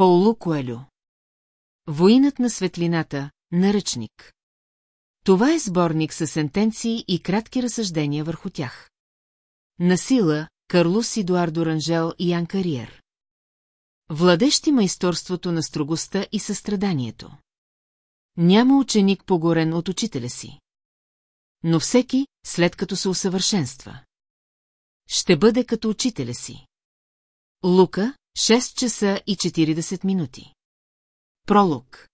Паулу Коелю. Воинът на светлината, наръчник. Това е сборник с сентенции и кратки разсъждения върху тях. Насила, Карлус Идуардо Ранжел и Ян Кариер. Владещи майсторството на строгостта и състраданието. Няма ученик погорен от учителя си. Но всеки, след като се усъвършенства. Ще бъде като учителя си. Лука, 6 часа и 40 минути. Пролог.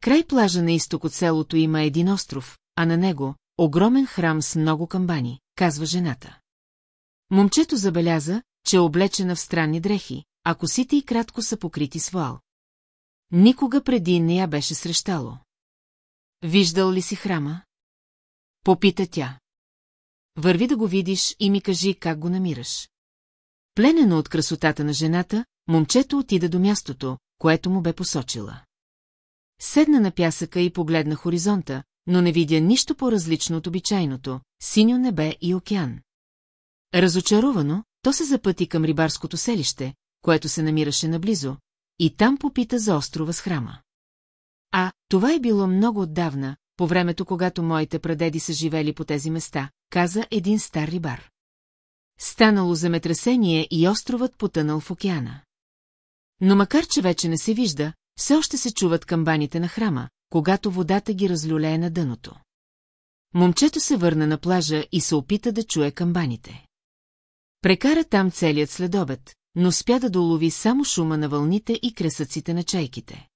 Край плажа на изток от селото има един остров, а на него – огромен храм с много камбани, казва жената. Момчето забеляза, че е облечена в странни дрехи, а косите и кратко са покрити с вуал. Никога преди не я беше срещало. Виждал ли си храма? Попита тя. Върви да го видиш и ми кажи как го намираш. Пленено от красотата на жената, момчето отида до мястото, което му бе посочила. Седна на пясъка и погледна хоризонта, но не видя нищо по-различно от обичайното – синьо небе и океан. Разочаровано, то се запъти към рибарското селище, което се намираше наблизо, и там попита за острова с храма. А, това е било много отдавна, по времето, когато моите прадеди са живели по тези места, каза един стар рибар. Станало земетресение и островът потънал в океана. Но макар, че вече не се вижда, все още се чуват камбаните на храма, когато водата ги разлюлее на дъното. Момчето се върна на плажа и се опита да чуе камбаните. Прекара там целият следобед, но спя да долови само шума на вълните и кресъците на чайките.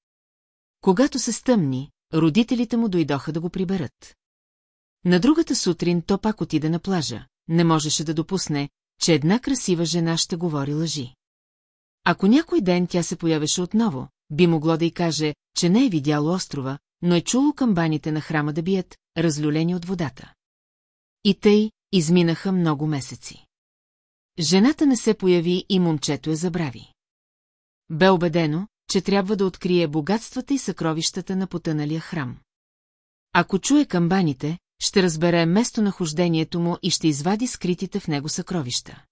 Когато се стъмни, родителите му дойдоха да го приберат. На другата сутрин то пак отиде на плажа, не можеше да допусне, че една красива жена ще говори лъжи. Ако някой ден тя се появеше отново, би могло да й каже, че не е видяло острова, но е чуло камбаните на храма да бият, разлюлени от водата. И тъй изминаха много месеци. Жената не се появи и момчето я забрави. Бе убедено, че трябва да открие богатствата и съкровищата на потъналия храм. Ако чуе камбаните, ще разбере местонахождението му и ще извади скритите в него съкровища.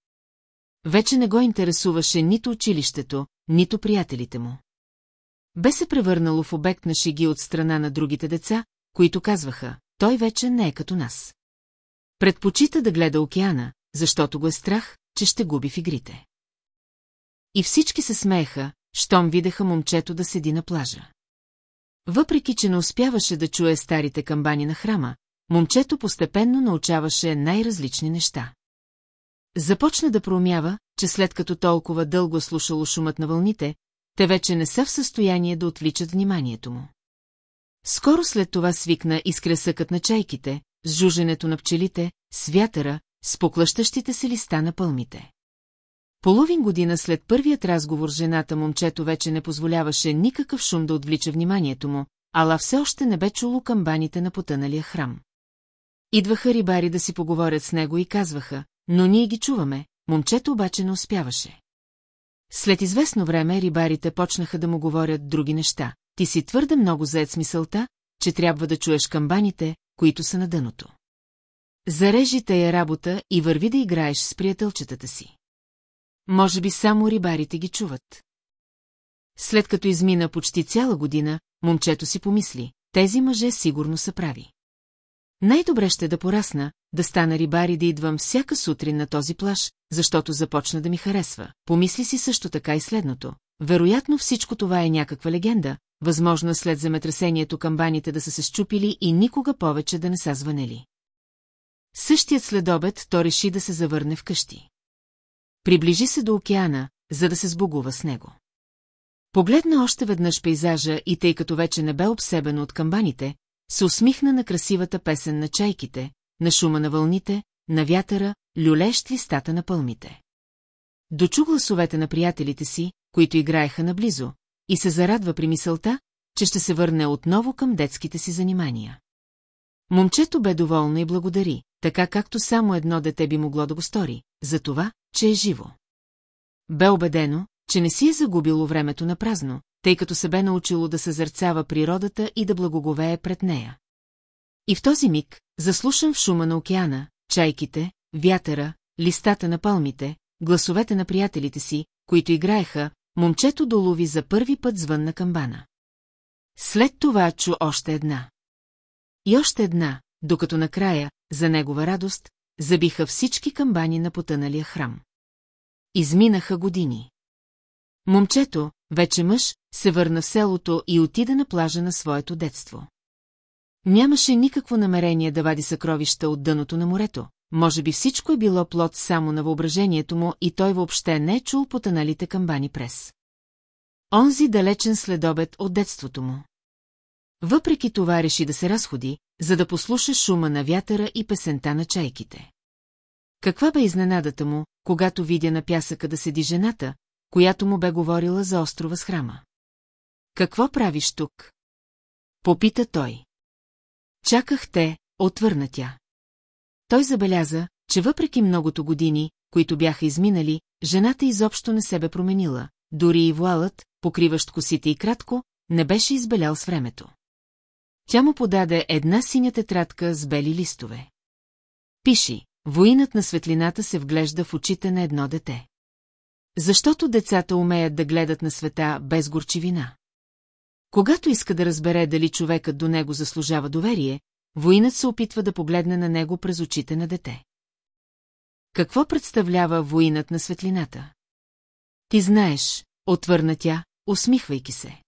Вече не го интересуваше нито училището, нито приятелите му. Бе се превърнало в обект на шиги от страна на другите деца, които казваха, той вече не е като нас. Предпочита да гледа океана, защото го е страх, че ще губи в игрите. И всички се смееха, щом видеха момчето да седи на плажа. Въпреки, че не успяваше да чуе старите камбани на храма, момчето постепенно научаваше най-различни неща. Започна да проумява, че след като толкова дълго слушало шумът на вълните, те вече не са в състояние да отвличат вниманието му. Скоро след това свикна и с на чайките, с жуженето на пчелите, с вятъра, с поклащащите се листа на пълмите. Половин година след първият разговор жената момчето вече не позволяваше никакъв шум да отвлича вниманието му, ала все още не бе чуло камбаните на потъналия храм. Идваха рибари да си поговорят с него и казваха, но ние ги чуваме, момчето обаче не успяваше. След известно време рибарите почнаха да му говорят други неща. Ти си твърде много заед с мисълта, че трябва да чуеш камбаните, които са на дъното. Зарежи тая работа и върви да играеш с приятелчетата си. Може би само рибарите ги чуват. След като измина почти цяла година, момчето си помисли, тези мъже сигурно са прави. Най-добре ще да порасна, да стана рибар и да идвам всяка сутрин на този плаш, защото започна да ми харесва. Помисли си също така и следното. Вероятно всичко това е някаква легенда, възможно след земетресението камбаните да са се щупили и никога повече да не са звънели. Същият следобед то реши да се завърне вкъщи. Приближи се до океана, за да се сбогува с него. Погледна още веднъж пейзажа и тъй като вече не бе обсебено от камбаните, се усмихна на красивата песен на чайките, на шума на вълните, на вятъра, люлещ листата на пълмите. Дочу гласовете на приятелите си, които играеха наблизо, и се зарадва при мисълта, че ще се върне отново към детските си занимания. Момчето бе доволно и благодари, така както само едно дете би могло да го стори, за това, че е живо. Бе убедено, че не си е загубило времето на празно, тъй като се бе научило да съзерцава природата и да благоговее пред нея. И в този миг, заслушан в шума на океана, чайките, вятъра, листата на палмите, гласовете на приятелите си, които играеха, момчето долови за първи път звън на камбана. След това чу още една. И още една, докато накрая, за негова радост, забиха всички камбани на потъналия храм. Изминаха години. Момчето, вече мъж, се върна в селото и отида на плажа на своето детство. Нямаше никакво намерение да вади съкровища от дъното на морето, може би всичко е било плод само на въображението му и той въобще не е чул потаналите камбани прес. Онзи далечен следобед от детството му. Въпреки това реши да се разходи, за да послуша шума на вятъра и песента на чайките. Каква бе изненадата му, когато видя на пясъка да седи жената, която му бе говорила за острова с храма. Какво правиш тук? Попита той. Чаках те, отвърна тя. Той забеляза, че въпреки многото години, които бяха изминали, жената изобщо не се бе променила, дори и вуалът, покриващ косите и кратко, не беше избелял с времето. Тя му подаде една синя тетрадка с бели листове. Пиши, воинът на светлината се вглежда в очите на едно дете. Защото децата умеят да гледат на света без горчивина. Когато иска да разбере дали човекът до него заслужава доверие, воинът се опитва да погледне на него през очите на дете. Какво представлява воинът на светлината? Ти знаеш, отвърна тя, усмихвайки се.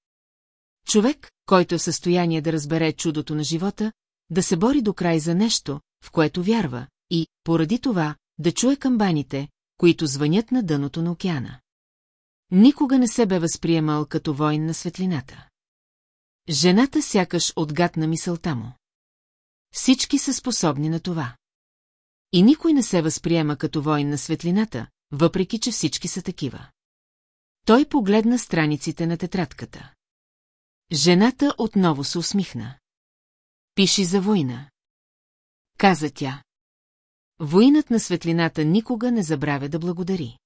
Човек, който е в състояние да разбере чудото на живота, да се бори до край за нещо, в което вярва, и, поради това, да чуе камбаните, които звънят на дъното на океана. Никога не се бе възприемал като войн на светлината. Жената сякаш отгадна мисълта му. Всички са способни на това. И никой не се възприема като войн на светлината, въпреки че всички са такива. Той погледна страниците на тетрадката. Жената отново се усмихна. Пиши за война. Каза тя. Воинът на светлината никога не забравя да благодари.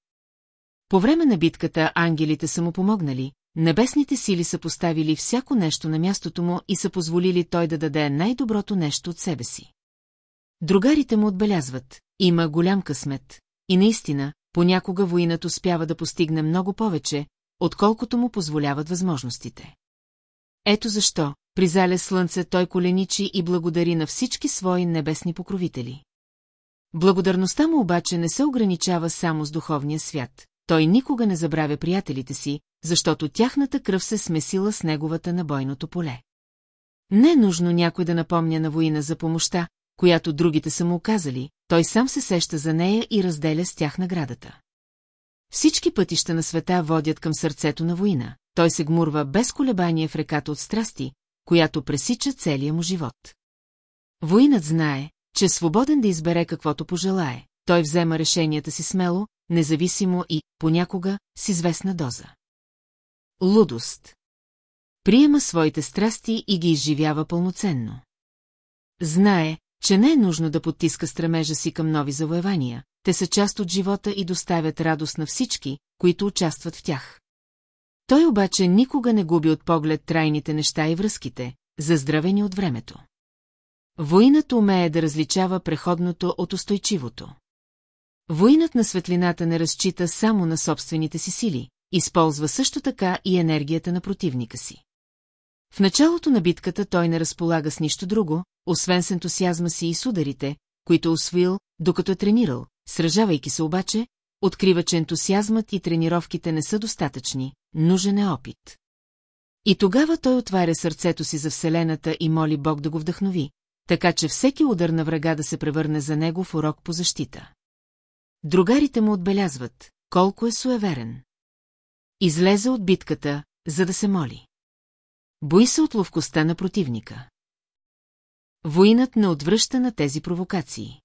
По време на битката ангелите са му помогнали, небесните сили са поставили всяко нещо на мястото му и са позволили той да даде най-доброто нещо от себе си. Другарите му отбелязват, има голям късмет, и наистина, понякога воинът успява да постигне много повече, отколкото му позволяват възможностите. Ето защо, при зале слънце той коленичи и благодари на всички свои небесни покровители. Благодарността му обаче не се ограничава само с духовния свят. Той никога не забравя приятелите си, защото тяхната кръв се смесила с неговата на бойното поле. Не е нужно някой да напомня на воина за помощта, която другите са му оказали, той сам се сеща за нея и разделя с тях наградата. Всички пътища на света водят към сърцето на воина, той се гмурва без колебание в реката от страсти, която пресича целия му живот. Воинът знае, че е свободен да избере каквото пожелае. Той взема решенията си смело, независимо и, понякога, с известна доза. Лудост. Приема своите страсти и ги изживява пълноценно. Знае, че не е нужно да потиска стремежа си към нови завоевания, те са част от живота и доставят радост на всички, които участват в тях. Той обаче никога не губи от поглед трайните неща и връзките, заздравени от времето. Воинът умее да различава преходното от устойчивото. Воинът на светлината не разчита само на собствените си сили, използва също така и енергията на противника си. В началото на битката той не разполага с нищо друго, освен с ентусиазма си и с ударите, които освоил, докато е тренирал, сражавайки се обаче, открива, че ентусиазмът и тренировките не са достатъчни, нужен е опит. И тогава той отваря сърцето си за Вселената и моли Бог да го вдъхнови, така че всеки удар на врага да се превърне за него в урок по защита. Другарите му отбелязват, колко е суеверен. Излезе от битката, за да се моли. Бои се от ловкостта на противника. Воинът не отвръща на тези провокации.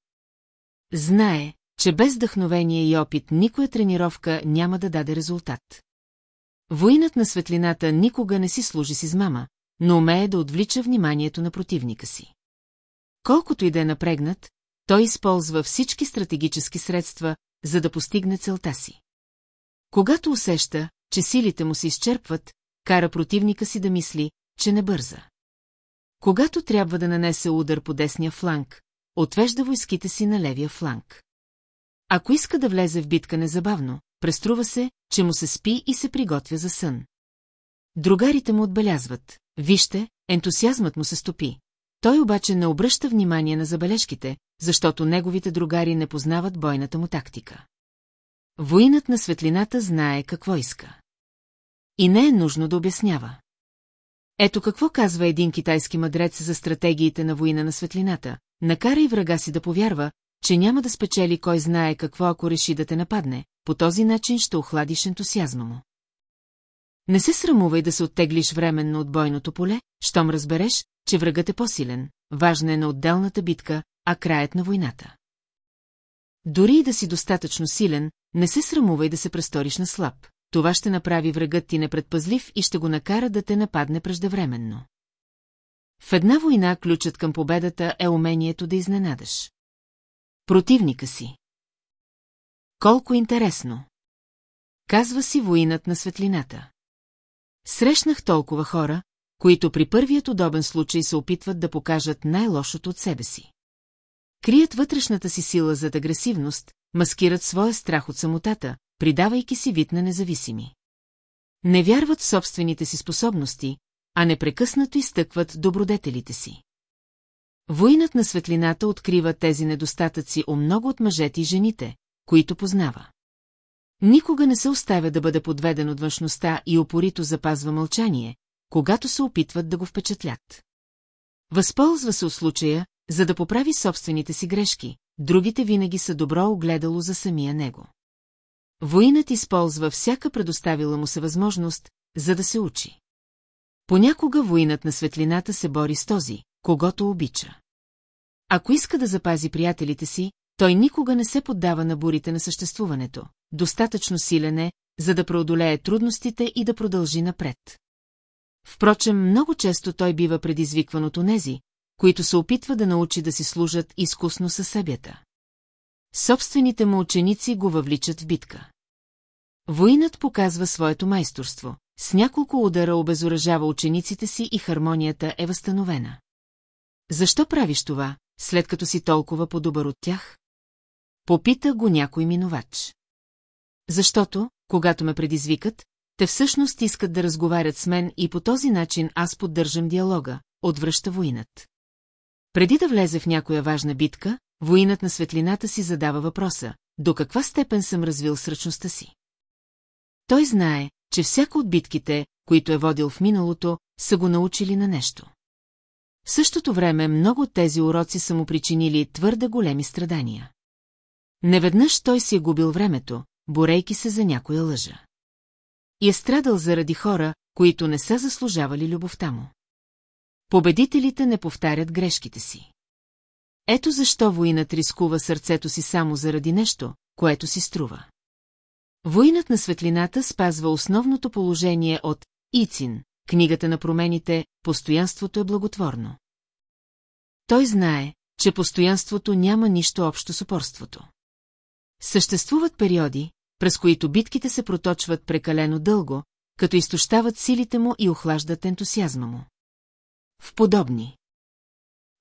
Знае, че без вдъхновение и опит никоя тренировка няма да даде резултат. Воинът на светлината никога не си служи с измама, но умее да отвлича вниманието на противника си. Колкото и да е напрегнат, той използва всички стратегически средства, за да постигне целта си. Когато усеща, че силите му се изчерпват, кара противника си да мисли, че не бърза. Когато трябва да нанесе удар по десния фланг, отвежда войските си на левия фланг. Ако иска да влезе в битка незабавно, преструва се, че му се спи и се приготвя за сън. Другарите му отбелязват. Вижте, ентусиазмът му се стопи. Той обаче не обръща внимание на забележките, защото неговите другари не познават бойната му тактика. Воинът на светлината знае какво иска. И не е нужно да обяснява. Ето какво казва един китайски мъдрец за стратегиите на война на светлината. Накарай врага си да повярва, че няма да спечели кой знае какво ако реши да те нападне, по този начин ще охладиш ентусиазма му. Не се срамувай да се оттеглиш временно от бойното поле, щом разбереш, че врагът е по-силен, важна е на отделната битка, а краят на войната. Дори и да си достатъчно силен, не се срамувай да се престориш на слаб. Това ще направи врагът ти непредпазлив и ще го накара да те нападне преждевременно. В една война ключът към победата е умението да изненадаш. Противника си. Колко интересно! Казва си воинът на светлината. Срещнах толкова хора, които при първият удобен случай се опитват да покажат най-лошото от себе си. Крият вътрешната си сила зад агресивност, маскират своя страх от самотата, придавайки си вид на независими. Не вярват в собствените си способности, а непрекъснато изтъкват добродетелите си. Воинът на светлината открива тези недостатъци у много от мъжете и жените, които познава. Никога не се оставя да бъде подведен от външността и опорито запазва мълчание, когато се опитват да го впечатлят. Възползва се от случая, за да поправи собствените си грешки, другите винаги са добро огледало за самия него. Воинът използва всяка предоставила му се възможност, за да се учи. Понякога воинът на светлината се бори с този, когато обича. Ако иска да запази приятелите си, той никога не се поддава на бурите на съществуването, достатъчно силен е, за да преодолее трудностите и да продължи напред. Впрочем, много често той бива предизвикван от онези, които се опитва да научи да си служат изкусно със събята. Собствените му ученици го въвличат в битка. Воинът показва своето майсторство. С няколко удара обезоръжава учениците си и хармонията е възстановена. Защо правиш това, след като си толкова по-добър от тях? Попита го някой минувач. Защото, когато ме предизвикат, те всъщност искат да разговарят с мен и по този начин аз поддържам диалога, отвръща воинът. Преди да влезе в някоя важна битка, воинът на светлината си задава въпроса, до каква степен съм развил сръчността си. Той знае, че всяко от битките, които е водил в миналото, са го научили на нещо. В същото време много от тези уроци са му причинили твърде големи страдания. Неведнъж той си е губил времето, борейки се за някоя лъжа. И е страдал заради хора, които не са заслужавали любовта му. Победителите не повтарят грешките си. Ето защо воинът рискува сърцето си само заради нещо, което си струва. Воинът на светлината спазва основното положение от Ицин, книгата на промените «Постоянството е благотворно». Той знае, че постоянството няма нищо общо с упорството. Съществуват периоди, през които битките се проточват прекалено дълго, като изтощават силите му и охлаждат ентусиазма му. В подобни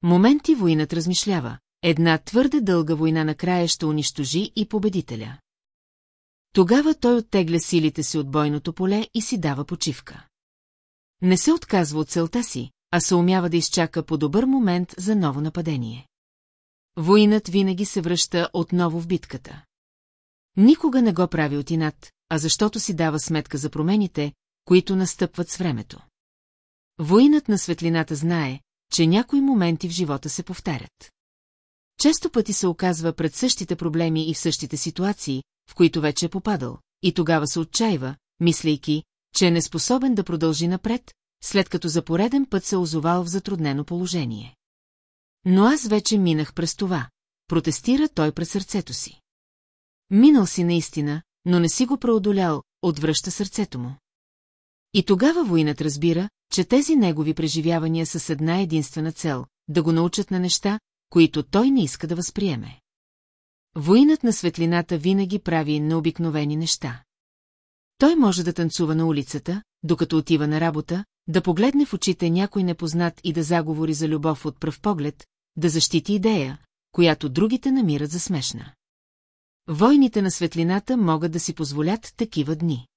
моменти войнат размишлява, една твърде дълга война накрая ще унищожи и победителя. Тогава той оттегля силите си от бойното поле и си дава почивка. Не се отказва от целта си, а се умява да изчака по добър момент за ново нападение. Воинът винаги се връща отново в битката. Никога не го прави от инат, а защото си дава сметка за промените, които настъпват с времето. Воинът на светлината знае, че някои моменти в живота се повтарят. Често пъти се оказва пред същите проблеми и в същите ситуации, в които вече е попадал, и тогава се отчаива, мислейки, че е неспособен да продължи напред, след като за пореден път се озовал в затруднено положение. Но аз вече минах през това, протестира той пред сърцето си. Минал си наистина, но не си го преодолял, отвръща сърцето му. И тогава воинът разбира, че тези негови преживявания са с една единствена цел – да го научат на неща, които той не иска да възприеме. Воинът на светлината винаги прави необикновени неща. Той може да танцува на улицата, докато отива на работа, да погледне в очите някой непознат и да заговори за любов от пръв поглед, да защити идея, която другите намират за смешна. Войните на светлината могат да си позволят такива дни.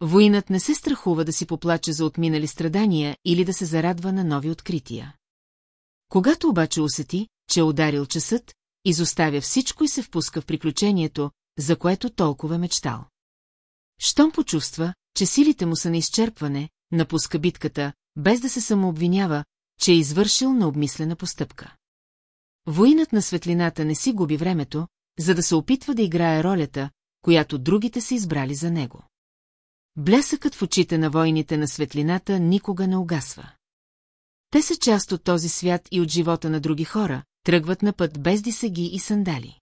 Воинът не се страхува да си поплаче за отминали страдания или да се зарадва на нови открития. Когато обаче усети, че е ударил часът, изоставя всичко и се впуска в приключението, за което толкова мечтал. Щом почувства, че силите му са на изчерпване, напуска битката, без да се самообвинява, че е извършил на обмислена постъпка. Воинът на светлината не си губи времето, за да се опитва да играе ролята, която другите са избрали за него. Блясъкът в очите на войните на светлината никога не угасва. Те са част от този свят и от живота на други хора, тръгват на път без дисаги и сандали.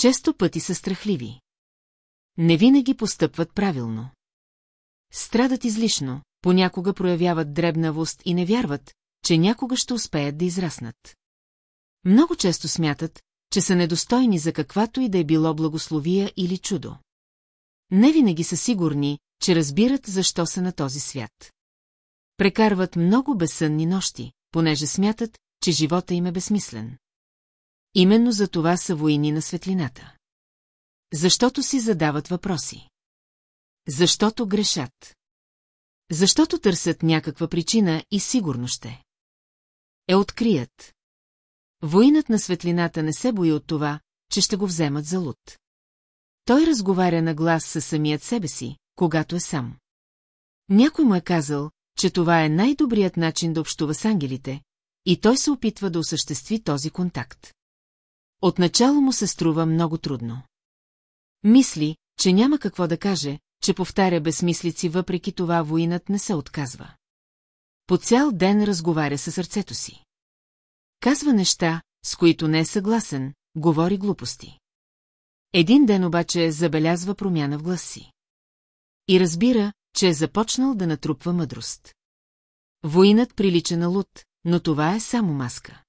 Често пъти са страхливи. Не винаги постъпват правилно. Страдат излишно, понякога проявяват дребнавост и не вярват, че някога ще успеят да израснат. Много често смятат, че са недостойни за каквато и да е било благословия или чудо. Не винаги са сигурни, че разбират защо са на този свят. Прекарват много безсънни нощи, понеже смятат, че живота им е безсмислен. Именно за това са войни на светлината. Защото си задават въпроси. Защото грешат. Защото търсят някаква причина и сигурно ще. Е открият. Воинът на светлината не се бои от това, че ще го вземат за луд. Той разговаря на глас със самият себе си, когато е сам. Някой му е казал, че това е най-добрият начин да общува с ангелите, и той се опитва да осъществи този контакт. Отначало му се струва много трудно. Мисли, че няма какво да каже, че повтаря безмислици, въпреки това воинът не се отказва. По цял ден разговаря със сърцето си. Казва неща, с които не е съгласен, говори глупости. Един ден обаче забелязва промяна в глас си. И разбира, че е започнал да натрупва мъдрост. Воинът прилича на луд, но това е само маска.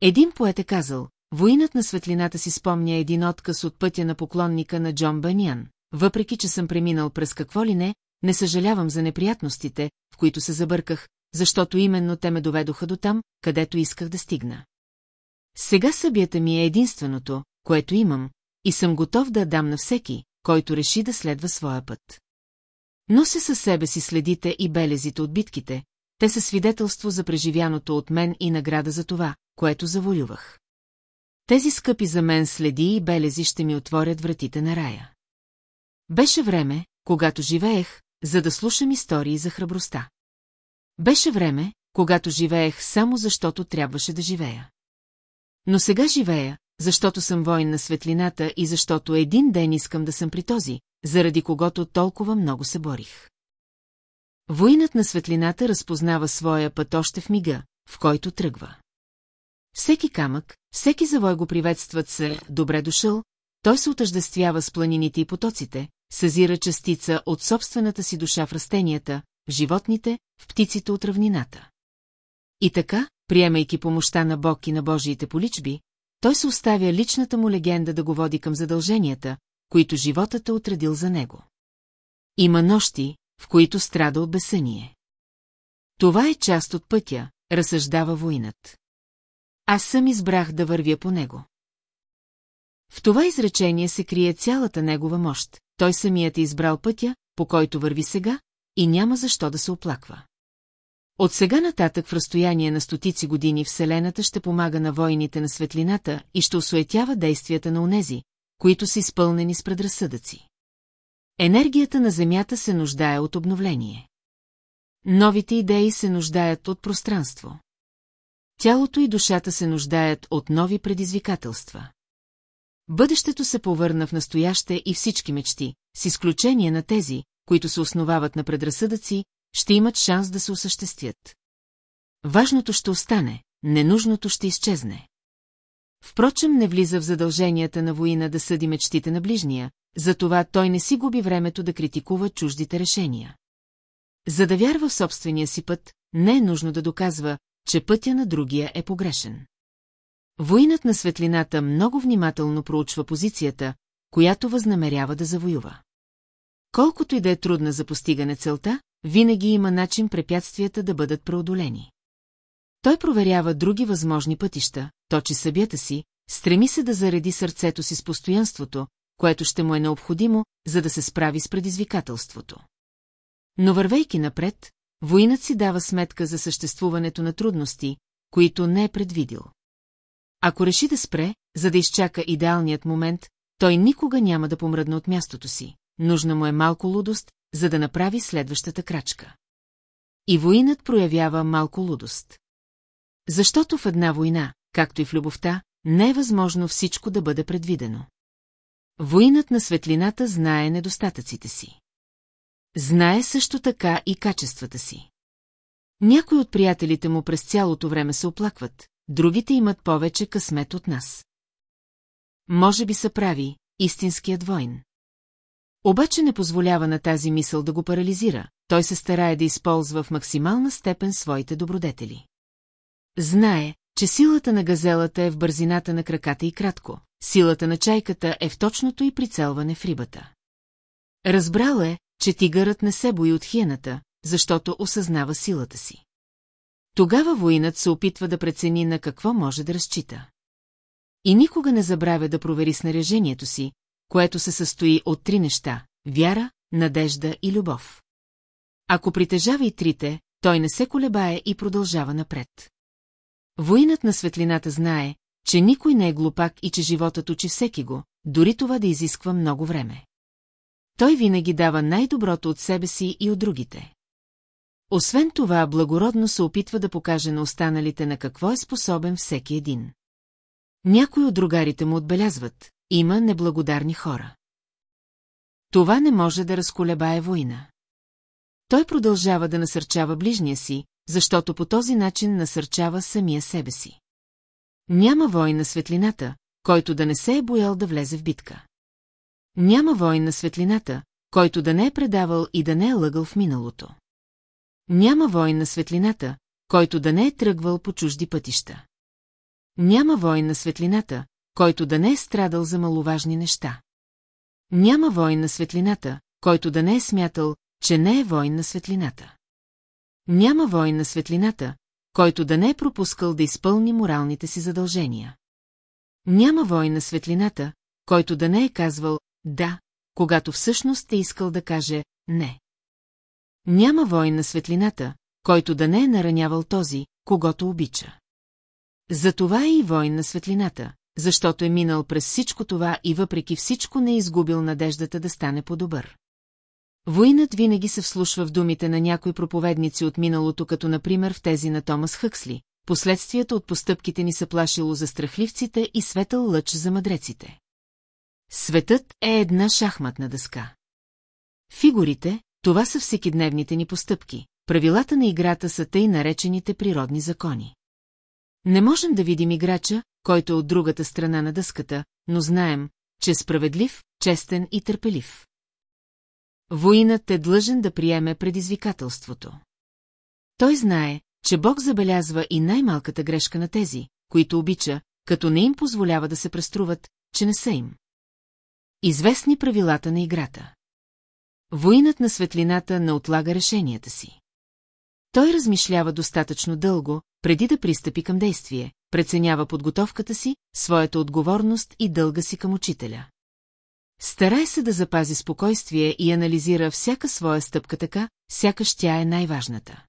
Един поет е казал, воинът на светлината си спомня един отказ от пътя на поклонника на Джон Банян. Въпреки, че съм преминал през какво ли не, не съжалявам за неприятностите, в които се забърках, защото именно те ме доведоха до там, където исках да стигна. Сега събията ми е единственото, което имам, и съм готов да дам на всеки, който реши да следва своя път. Нося със себе си следите и белезите от битките, те са свидетелство за преживяното от мен и награда за това, което заволювах. Тези скъпи за мен следи и белези ще ми отворят вратите на рая. Беше време, когато живеех, за да слушам истории за храбростта. Беше време, когато живеех само защото трябваше да живея. Но сега живея, защото съм воин на светлината и защото един ден искам да съм при този, заради когото толкова много се борих. Воинът на светлината разпознава своя път още в мига, в който тръгва. Всеки камък, всеки завой го приветстват се «добре дошъл», той се отъждествява с планините и потоците, съзира частица от собствената си душа в растенията, животните, в птиците от равнината. И така, приемайки помощта на Бог и на Божиите поличби, той се оставя личната му легенда да го води към задълженията, които животът е отредил за него. Има нощи, в които страда от бесъние. Това е част от пътя, разсъждава воинът. Аз съм избрах да вървя по него. В това изречение се крие цялата негова мощ, той самият е избрал пътя, по който върви сега, и няма защо да се оплаква. От сега нататък в разстояние на стотици години Вселената ще помага на войните на светлината и ще осуетява действията на онези, които са изпълнени с предразсъдъци. Енергията на Земята се нуждае от обновление. Новите идеи се нуждаят от пространство. Тялото и душата се нуждаят от нови предизвикателства. Бъдещето се повърна в настояще и всички мечти, с изключение на тези, които се основават на предразсъдъци, ще имат шанс да се осъществят. Важното ще остане, ненужното ще изчезне. Впрочем, не влиза в задълженията на воина да съди мечтите на ближния, затова той не си губи времето да критикува чуждите решения. За да вярва в собствения си път, не е нужно да доказва, че пътя на другия е погрешен. Воинът на светлината много внимателно проучва позицията, която възнамерява да завоюва. Колкото и да е трудна за постигане целта, винаги има начин препятствията да бъдат преодолени. Той проверява други възможни пътища, точи събята си, стреми се да зареди сърцето си с постоянството, което ще му е необходимо, за да се справи с предизвикателството. Но вървейки напред, воинът си дава сметка за съществуването на трудности, които не е предвидил. Ако реши да спре, за да изчака идеалният момент, той никога няма да помръдне от мястото си. Нужна му е малко лудост, за да направи следващата крачка. И воинът проявява малко лудост. Защото в една война, както и в любовта, не е възможно всичко да бъде предвидено. Воинът на светлината знае недостатъците си. Знае също така и качествата си. Някои от приятелите му през цялото време се оплакват, другите имат повече късмет от нас. Може би са прави, истинският войн. Обаче не позволява на тази мисъл да го парализира, той се старае да използва в максимална степен своите добродетели. Знае, че силата на газелата е в бързината на краката и кратко, силата на чайката е в точното и прицелване в рибата. Разбрал е, че тигърът не се бои от хиената, защото осъзнава силата си. Тогава воинът се опитва да прецени на какво може да разчита. И никога не забравя да провери снаряжението си, което се състои от три неща – вяра, надежда и любов. Ако притежава и трите, той не се колебае и продължава напред. Воинът на светлината знае, че никой не е глупак и че животът учи всеки го, дори това да изисква много време. Той винаги дава най-доброто от себе си и от другите. Освен това, благородно се опитва да покаже на останалите на какво е способен всеки един. Някои от другарите му отбелязват, има неблагодарни хора. Това не може да разколебае война. Той продължава да насърчава ближния си, защото по този начин насърчава самия себе си. Няма войн на светлината, който да не се е боял да влезе в битка. Няма войн на светлината, който да не е предавал и да не е лъгал в миналото. Няма войн на светлината, който да не е тръгвал по чужди пътища. Няма войн на светлината, който да не е страдал за маловажни неща. Няма войн на светлината, който да не е смятал, че не е войн на светлината. Няма войн на светлината, който да не е пропускал да изпълни моралните си задължения. Няма войн на светлината, който да не е казвал «да», когато всъщност е искал да каже «не». Няма войн на светлината, който да не е наранявал този, когато обича. Затова е и войн на светлината, защото е минал през всичко това и въпреки всичко не е изгубил надеждата да стане по-добър. Войнат винаги се вслушва в думите на някои проповедници от миналото, като например в тези на Томас Хъксли. Последствията от постъпките ни са плашило за страхливците и светъл лъч за мъдреците. Светът е една шахматна дъска. Фигурите, това са всекидневните ни постъпки. Правилата на играта са тъй наречените природни закони. Не можем да видим играча, който е от другата страна на дъската, но знаем, че е справедлив, честен и търпелив. Воинът е длъжен да приеме предизвикателството. Той знае, че Бог забелязва и най-малката грешка на тези, които обича, като не им позволява да се преструват, че не са им. Известни правилата на играта. Воинът на светлината не отлага решенията си. Той размишлява достатъчно дълго, преди да пристъпи към действие, преценява подготовката си, своята отговорност и дълга си към учителя. Старай се да запази спокойствие и анализира всяка своя стъпка така, сякаш тя е най-важната.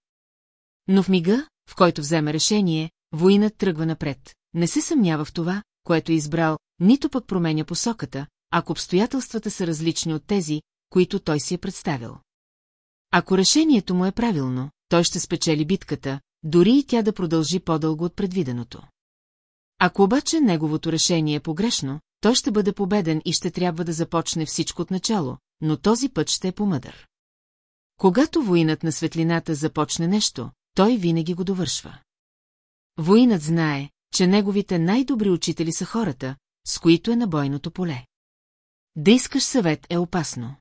Но в мига, в който вземе решение, воинът тръгва напред, не се съмнява в това, което е избрал, нито пък променя посоката, ако обстоятелствата са различни от тези, които той си е представил. Ако решението му е правилно, той ще спечели битката, дори и тя да продължи по-дълго от предвиденото. Ако обаче неговото решение е погрешно, той ще бъде победен и ще трябва да започне всичко от начало, но този път ще е помъдър. Когато воинът на светлината започне нещо, той винаги го довършва. Воинът знае, че неговите най-добри учители са хората, с които е на бойното поле. Да искаш съвет е опасно.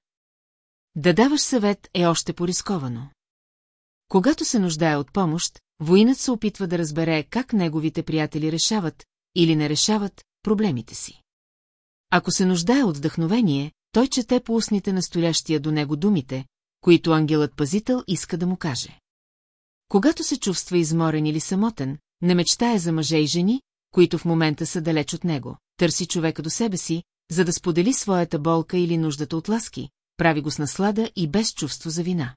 Да даваш съвет е още порисковано. Когато се нуждае от помощ, воинът се опитва да разбере как неговите приятели решават или не решават проблемите си. Ако се нуждае от вдъхновение, той чете по устните на стоящия до него думите, които ангелът-пазител иска да му каже. Когато се чувства изморен или самотен, не мечтае за мъже и жени, които в момента са далеч от него. Търси човека до себе си, за да сподели своята болка или нуждата от ласки, прави го с наслада и без чувство за вина.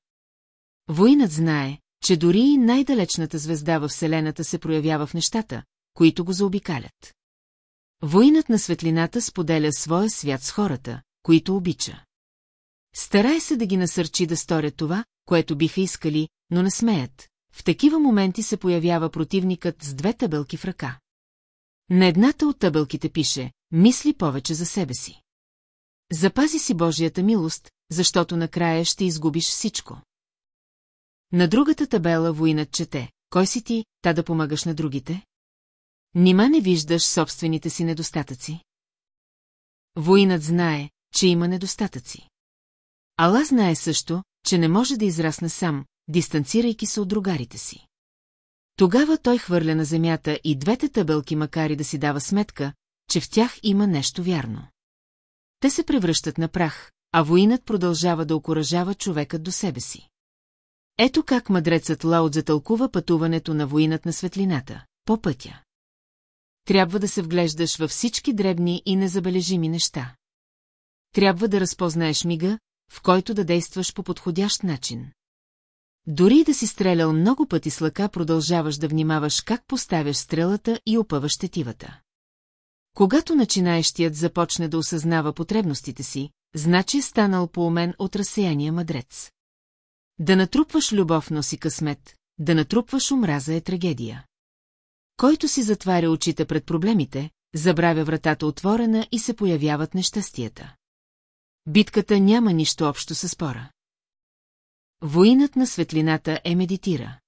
Воинът знае, че дори и най-далечната звезда във Вселената се проявява в нещата, които го заобикалят. Воинът на светлината споделя своя свят с хората, които обича. Старай се да ги насърчи да сторят това, което биха искали, но не смеят. В такива моменти се появява противникът с две табелки в ръка. На едната от табелките пише «Мисли повече за себе си». Запази си Божията милост, защото накрая ще изгубиш всичко. На другата табела воинът чете «Кой си ти, та да помагаш на другите?» Нима не виждаш собствените си недостатъци? Воинът знае, че има недостатъци. Ала знае също, че не може да израсне сам, дистанцирайки се от другарите си. Тогава той хвърля на земята и двете табелки, макар и да си дава сметка, че в тях има нещо вярно. Те се превръщат на прах, а воинът продължава да окоръжава човекът до себе си. Ето как мъдрецът Лаот затълкува пътуването на воинът на светлината, по пътя. Трябва да се вглеждаш във всички дребни и незабележими неща. Трябва да разпознаеш мига, в който да действаш по подходящ начин. Дори да си стрелял много пъти с лъка, продължаваш да внимаваш как поставяш стрелата и опъваш тетивата. Когато начинаещият започне да осъзнава потребностите си, значи е станал по умен от разсеяния мъдрец. Да натрупваш любов носи късмет, да натрупваш омраза е трагедия. Който си затваря очите пред проблемите, забравя вратата отворена и се появяват нещастията. Битката няма нищо общо с спора. Воинът на светлината е медитира.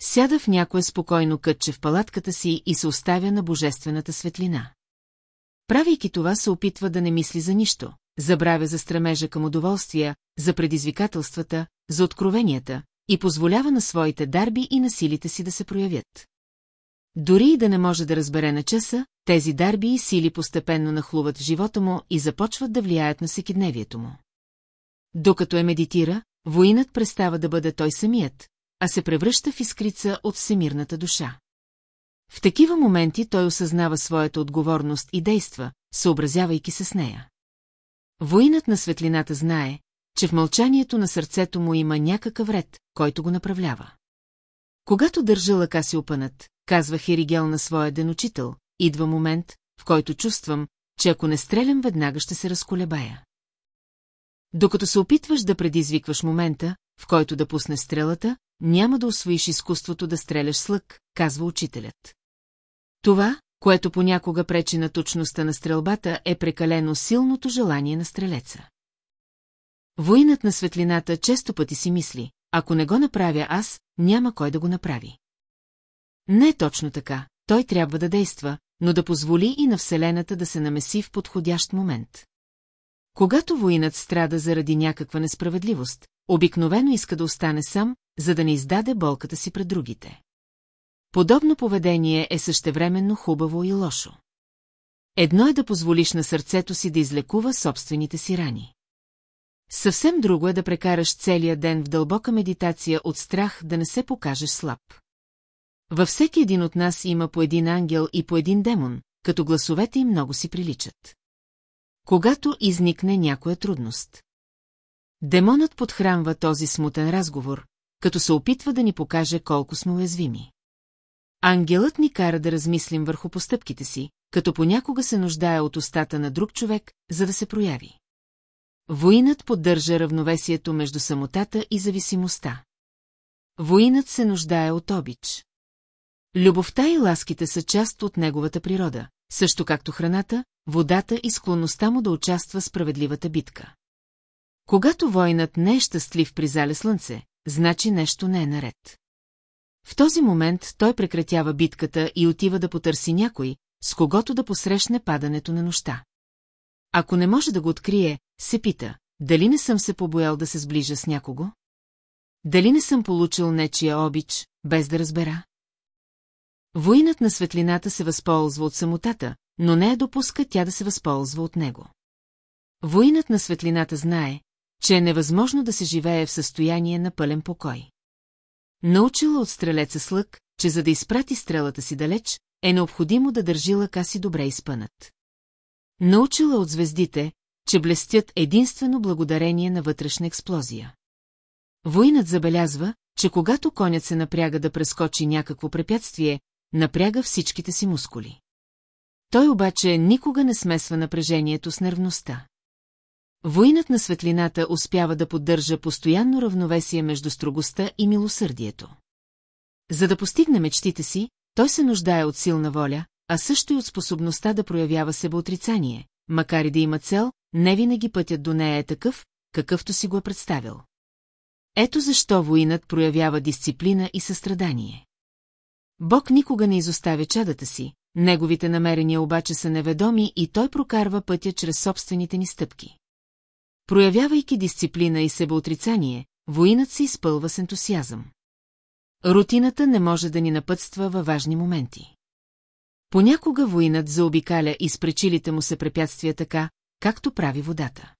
Сяда в някое спокойно кътче в палатката си и се оставя на божествената светлина. Правейки това се опитва да не мисли за нищо, забравя за стремежа към удоволствия, за предизвикателствата, за откровенията и позволява на своите дарби и на силите си да се проявят. Дори и да не може да разбере на часа, тези дарби и сили постепенно нахлуват в живота му и започват да влияят на всекидневието му. Докато е медитира, воинът престава да бъде той самият, а се превръща в искрица от всемирната душа. В такива моменти той осъзнава своята отговорност и действа, съобразявайки се с нея. Воинът на светлината знае, че в мълчанието на сърцето му има някакъв ред, който го направлява. Когато държа лъка си опънат, казва Херигел на своя ден учител, идва момент, в който чувствам, че ако не стрелям, веднага ще се разколебая. Докато се опитваш да предизвикваш момента, в който да пусне стрелата, няма да освоиш изкуството да стреляш с лък, казва учителят. Това, което понякога пречи на точността на стрелбата, е прекалено силното желание на стрелеца. Воинът на светлината често пъти си мисли, ако не го направя аз, няма кой да го направи. Не е точно така, той трябва да действа, но да позволи и на Вселената да се намеси в подходящ момент. Когато воинът страда заради някаква несправедливост, обикновено иска да остане сам, за да не издаде болката си пред другите. Подобно поведение е същевременно хубаво и лошо. Едно е да позволиш на сърцето си да излекува собствените си рани. Съвсем друго е да прекараш целия ден в дълбока медитация от страх да не се покажеш слаб. Във всеки един от нас има по един ангел и по един демон, като гласовете им много си приличат. Когато изникне някоя трудност. Демонът подхранва този смутен разговор, като се опитва да ни покаже колко сме уязвими. Ангелът ни кара да размислим върху постъпките си, като понякога се нуждае от устата на друг човек, за да се прояви. Воинът поддържа равновесието между самотата и зависимостта. Воинът се нуждае от обич. Любовта и ласките са част от неговата природа, също както храната, водата и склонността му да участва в справедливата битка. Когато воинът не е щастлив при зале слънце, значи нещо не е наред. В този момент той прекратява битката и отива да потърси някой, с когото да посрещне падането на нощта. Ако не може да го открие, се пита, дали не съм се побоял да се сближа с някого? Дали не съм получил нечия обич, без да разбера? Воинът на светлината се възползва от самотата, но не е допуска тя да се възползва от него. Воинът на светлината знае, че е невъзможно да се живее в състояние на пълен покой. Научила от стрелеца с лък, че за да изпрати стрелата си далеч, е необходимо да държи лъка си добре изпънат. Научила от звездите, че блестят единствено благодарение на вътрешна експлозия. Воинът забелязва, че когато конят се напряга да прескочи някакво препятствие, напряга всичките си мускули. Той обаче никога не смесва напрежението с нервността. Воинът на светлината успява да поддържа постоянно равновесие между строгостта и милосърдието. За да постигне мечтите си, той се нуждае от силна воля, а също и от способността да проявява себеотрицание, макар и да има цел, не винаги пътят до нея е такъв, какъвто си го е представил. Ето защо воинът проявява дисциплина и състрадание. Бог никога не изоставя чадата си, неговите намерения обаче са неведоми и той прокарва пътя чрез собствените ни стъпки. Проявявайки дисциплина и себеотрицание, воинът се изпълва с ентусиазъм. Рутината не може да ни напътства във важни моменти. Понякога воинът заобикаля и спречилите му се препятствия така, както прави водата.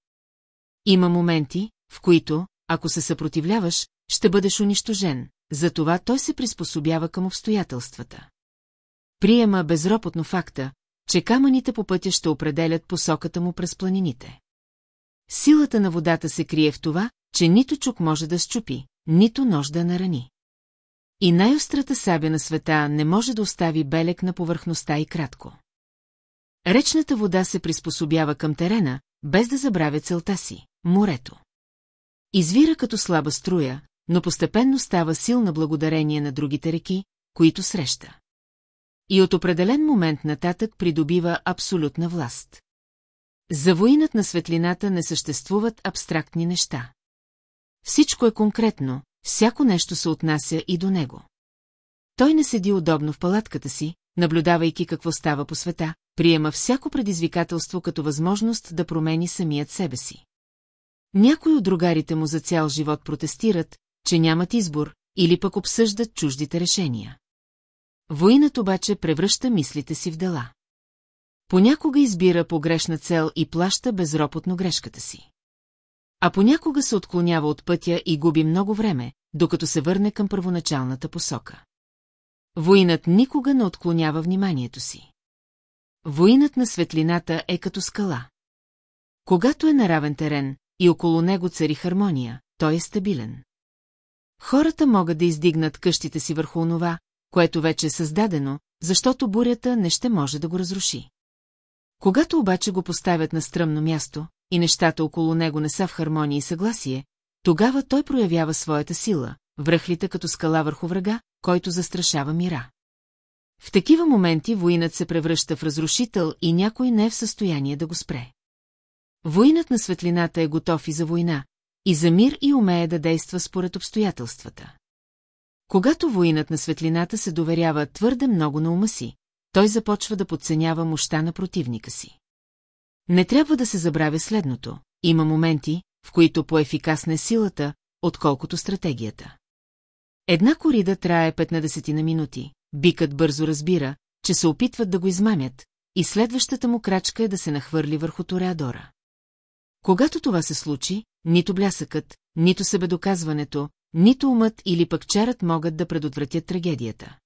Има моменти, в които, ако се съпротивляваш, ще бъдеш унищожен, затова той се приспособява към обстоятелствата. Приема безропотно факта, че камъните по пътя ще определят посоката му през планините. Силата на водата се крие в това, че нито чук може да щупи, нито нож да нарани. И най-острата сабя на света не може да остави белек на повърхността и кратко. Речната вода се приспособява към терена, без да забравя целта си – морето. Извира като слаба струя, но постепенно става силна благодарение на другите реки, които среща. И от определен момент нататък придобива абсолютна власт. За воинът на светлината не съществуват абстрактни неща. Всичко е конкретно, всяко нещо се отнася и до него. Той не седи удобно в палатката си, наблюдавайки какво става по света, приема всяко предизвикателство като възможност да промени самият себе си. Някои от другарите му за цял живот протестират, че нямат избор, или пък обсъждат чуждите решения. Воинът обаче превръща мислите си в дела. Понякога избира погрешна цел и плаща безропотно грешката си. А понякога се отклонява от пътя и губи много време, докато се върне към първоначалната посока. Воинът никога не отклонява вниманието си. Воинът на светлината е като скала. Когато е на равен терен и около него цари хармония, той е стабилен. Хората могат да издигнат къщите си върху онова, което вече е създадено, защото бурята не ще може да го разруши. Когато обаче го поставят на стръмно място и нещата около него не са в хармония и съгласие, тогава той проявява своята сила, връхлите като скала върху врага, който застрашава мира. В такива моменти воинът се превръща в разрушител и някой не е в състояние да го спре. Воинът на светлината е готов и за война, и за мир и умее да действа според обстоятелствата. Когато воинът на светлината се доверява твърде много на ума си, той започва да подценява мощта на противника си. Не трябва да се забравя следното. Има моменти, в които по-ефикасна е силата, отколкото стратегията. Една корида трае 15 на минути, бикът бързо разбира, че се опитват да го измамят, и следващата му крачка е да се нахвърли върху Тореадора. Когато това се случи, нито блясъкът, нито себедоказването, нито умът или пък чарът могат да предотвратят трагедията.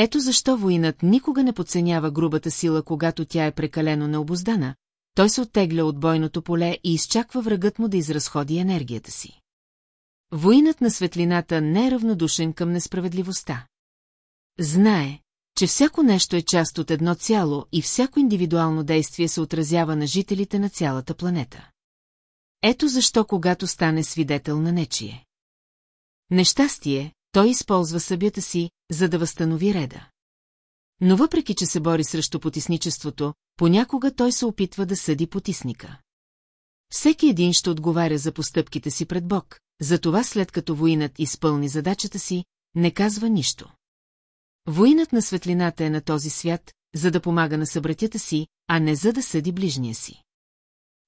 Ето защо воинът никога не подценява грубата сила, когато тя е прекалено необоздана, той се оттегля от бойното поле и изчаква врагът му да изразходи енергията си. Воинът на светлината не е равнодушен към несправедливостта. Знае, че всяко нещо е част от едно цяло и всяко индивидуално действие се отразява на жителите на цялата планета. Ето защо, когато стане свидетел на нечие. Нещастие, той използва събята си, за да възстанови реда. Но въпреки, че се бори срещу потисничеството, понякога той се опитва да съди потисника. Всеки един ще отговаря за постъпките си пред Бог, затова след като воинът изпълни задачата си, не казва нищо. Воинът на светлината е на този свят, за да помага на събратята си, а не за да съди ближния си.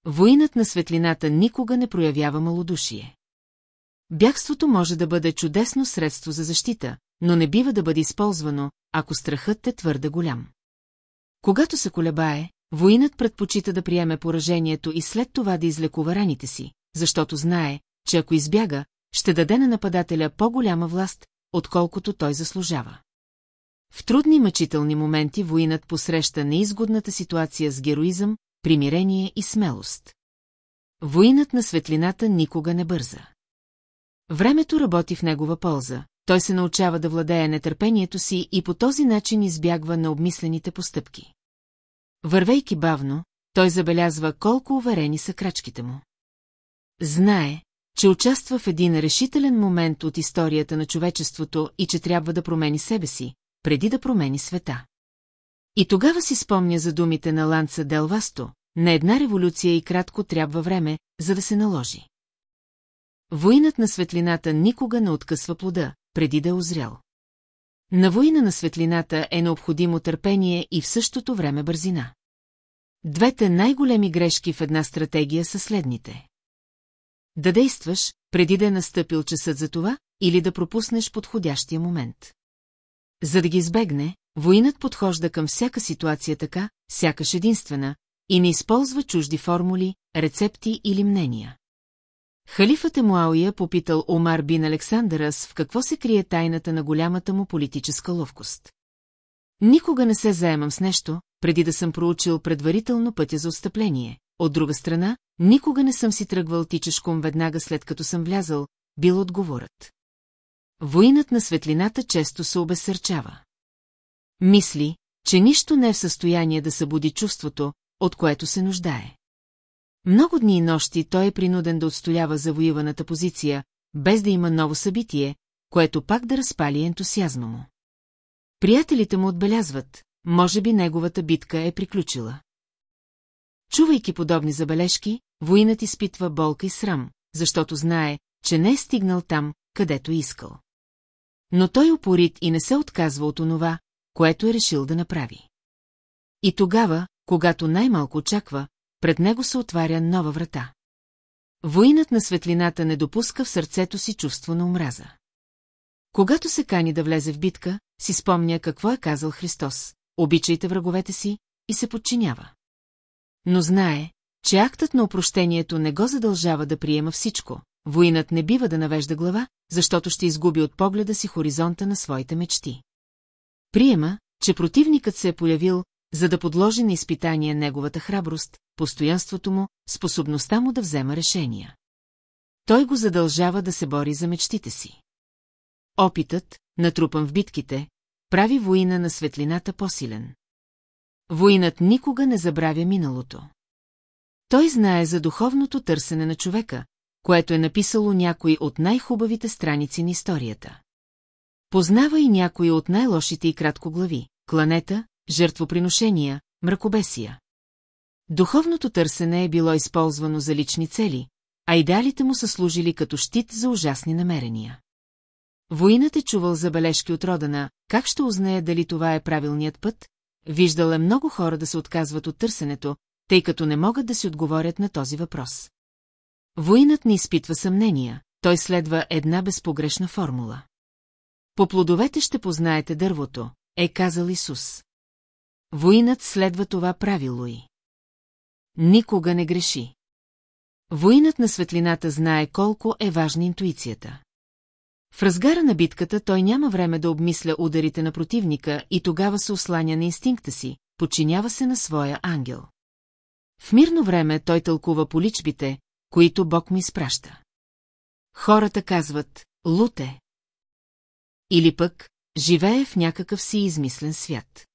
Воинът на светлината никога не проявява малодушие. Бягството може да бъде чудесно средство за защита, но не бива да бъде използвано, ако страхът е твърде голям. Когато се колебае, воинът предпочита да приеме поражението и след това да излекува раните си, защото знае, че ако избяга, ще даде на нападателя по-голяма власт, отколкото той заслужава. В трудни мъчителни моменти воинът посреща неизгодната ситуация с героизъм, примирение и смелост. Воинът на светлината никога не бърза. Времето работи в негова полза, той се научава да владее нетърпението си и по този начин избягва на обмислените постъпки. Вървейки бавно, той забелязва колко уверени са крачките му. Знае, че участва в един решителен момент от историята на човечеството и че трябва да промени себе си, преди да промени света. И тогава си спомня за думите на Ланца Делвасто, на една революция и кратко трябва време, за да се наложи. Воинът на светлината никога не откъсва плода, преди да е озрял. На война на светлината е необходимо търпение и в същото време бързина. Двете най-големи грешки в една стратегия са следните. Да действаш, преди да е настъпил часът за това, или да пропуснеш подходящия момент. За да ги избегне, воинът подхожда към всяка ситуация така, сякаш единствена, и не използва чужди формули, рецепти или мнения. Халифът Емуауия попитал Омар бин Александърас в какво се крие тайната на голямата му политическа ловкост. Никога не се заемам с нещо, преди да съм проучил предварително пътя за отстъпление. От друга страна, никога не съм си тръгвал тичешком веднага след като съм влязал, бил отговорът. Воинът на светлината често се обесърчава. Мисли, че нищо не е в състояние да събуди чувството, от което се нуждае. Много дни и нощи той е принуден да отстоява завоюваната позиция, без да има ново събитие, което пак да разпали ентусиазма му. Приятелите му отбелязват, може би неговата битка е приключила. Чувайки подобни забележки, воинът изпитва болка и срам, защото знае, че не е стигнал там, където искал. Но той упорит и не се отказва от онова, което е решил да направи. И тогава, когато най-малко очаква, пред него се отваря нова врата. Воинът на светлината не допуска в сърцето си чувство на омраза. Когато се кани да влезе в битка, си спомня какво е казал Христос. Обичайте враговете си и се подчинява. Но знае, че актът на опрощението не го задължава да приема всичко. Воинът не бива да навежда глава, защото ще изгуби от погледа си хоризонта на своите мечти. Приема, че противникът се е появил, за да подложи на изпитание неговата храброст, постоянството му, способността му да взема решения. Той го задължава да се бори за мечтите си. Опитът, натрупан в битките, прави воина на светлината по-силен. Воинът никога не забравя миналото. Той знае за духовното търсене на човека, което е написало някои от най-хубавите страници на историята. Познава и някои от най-лошите и краткоглави – кланета, жертвоприношения, мракобесия. Духовното търсене е било използвано за лични цели, а идеалите му са служили като щит за ужасни намерения. Воинът е чувал забележки от Родана, как ще узнае дали това е правилният път, виждал е много хора да се отказват от търсенето, тъй като не могат да си отговорят на този въпрос. Воинът не изпитва съмнения, той следва една безпогрешна формула. По плодовете ще познаете дървото, е казал Исус. Воинът следва това правило и. Никога не греши. Воинът на светлината знае колко е важна интуицията. В разгара на битката той няма време да обмисля ударите на противника и тогава се осланя на инстинкта си, подчинява се на своя ангел. В мирно време той тълкува поличбите, които Бог му изпраща. Хората казват «Луте» или пък «Живее в някакъв си измислен свят».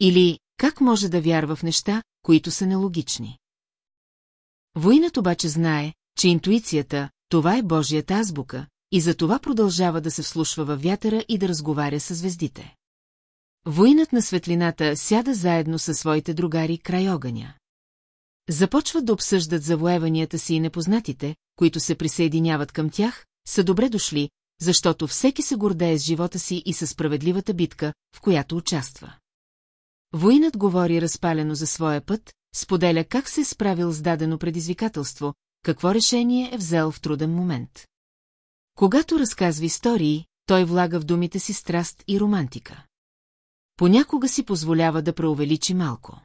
Или как може да вярва в неща, които са нелогични. Воинът обаче знае, че интуицията, това е Божията азбука, и за това продължава да се вслушва във вятъра и да разговаря с звездите. Воинът на светлината сяда заедно със своите другари край огъня. Започват да обсъждат завоеванията си и непознатите, които се присъединяват към тях, са добре дошли, защото всеки се гордее с живота си и със справедливата битка, в която участва. Воинът говори разпалено за своя път, споделя как се е справил с дадено предизвикателство, какво решение е взел в труден момент. Когато разказва истории, той влага в думите си страст и романтика. Понякога си позволява да преувеличи малко.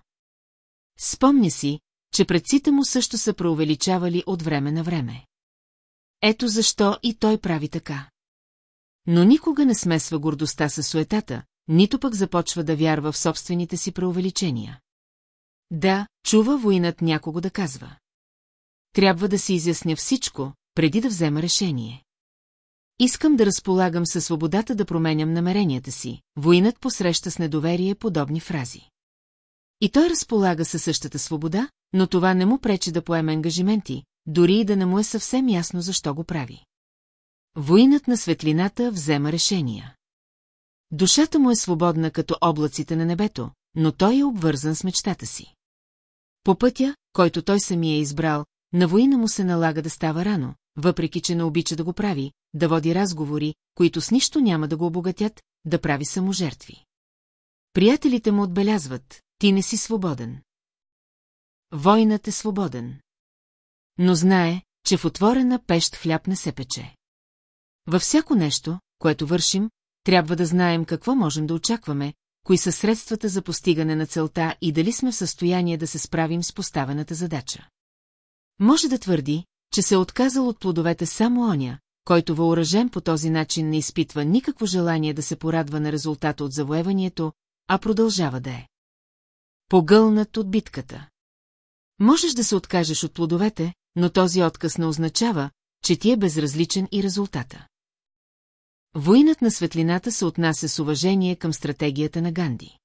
Спомня си, че предците му също са преувеличавали от време на време. Ето защо и той прави така. Но никога не смесва гордостта със суетата, нито пък започва да вярва в собствените си преувеличения. Да, чува воинът някого да казва. Трябва да си изясня всичко, преди да взема решение. Искам да разполагам със свободата да променям намеренията си. Воинът посреща с недоверие подобни фрази. И той разполага със същата свобода, но това не му пречи да поеме ангажименти, дори и да не му е съвсем ясно защо го прави. Воинът на светлината взема решения. Душата му е свободна като облаците на небето, но той е обвързан с мечтата си. По пътя, който той самия е избрал, на воина му се налага да става рано, въпреки че не обича да го прави, да води разговори, които с нищо няма да го обогатят, да прави саможертви. Приятелите му отбелязват, ти не си свободен. Войнат е свободен. Но знае, че в отворена пещ хляб не се пече. Във всяко нещо, което вършим, трябва да знаем какво можем да очакваме, кои са средствата за постигане на целта и дали сме в състояние да се справим с поставената задача. Може да твърди, че се е отказал от плодовете само оня, който въоръжен по този начин не изпитва никакво желание да се порадва на резултата от завоеванието, а продължава да е. Погълнат от битката. Можеш да се откажеш от плодовете, но този отказ не означава, че ти е безразличен и резултата. Воинът на светлината се отнася с уважение към стратегията на Ганди.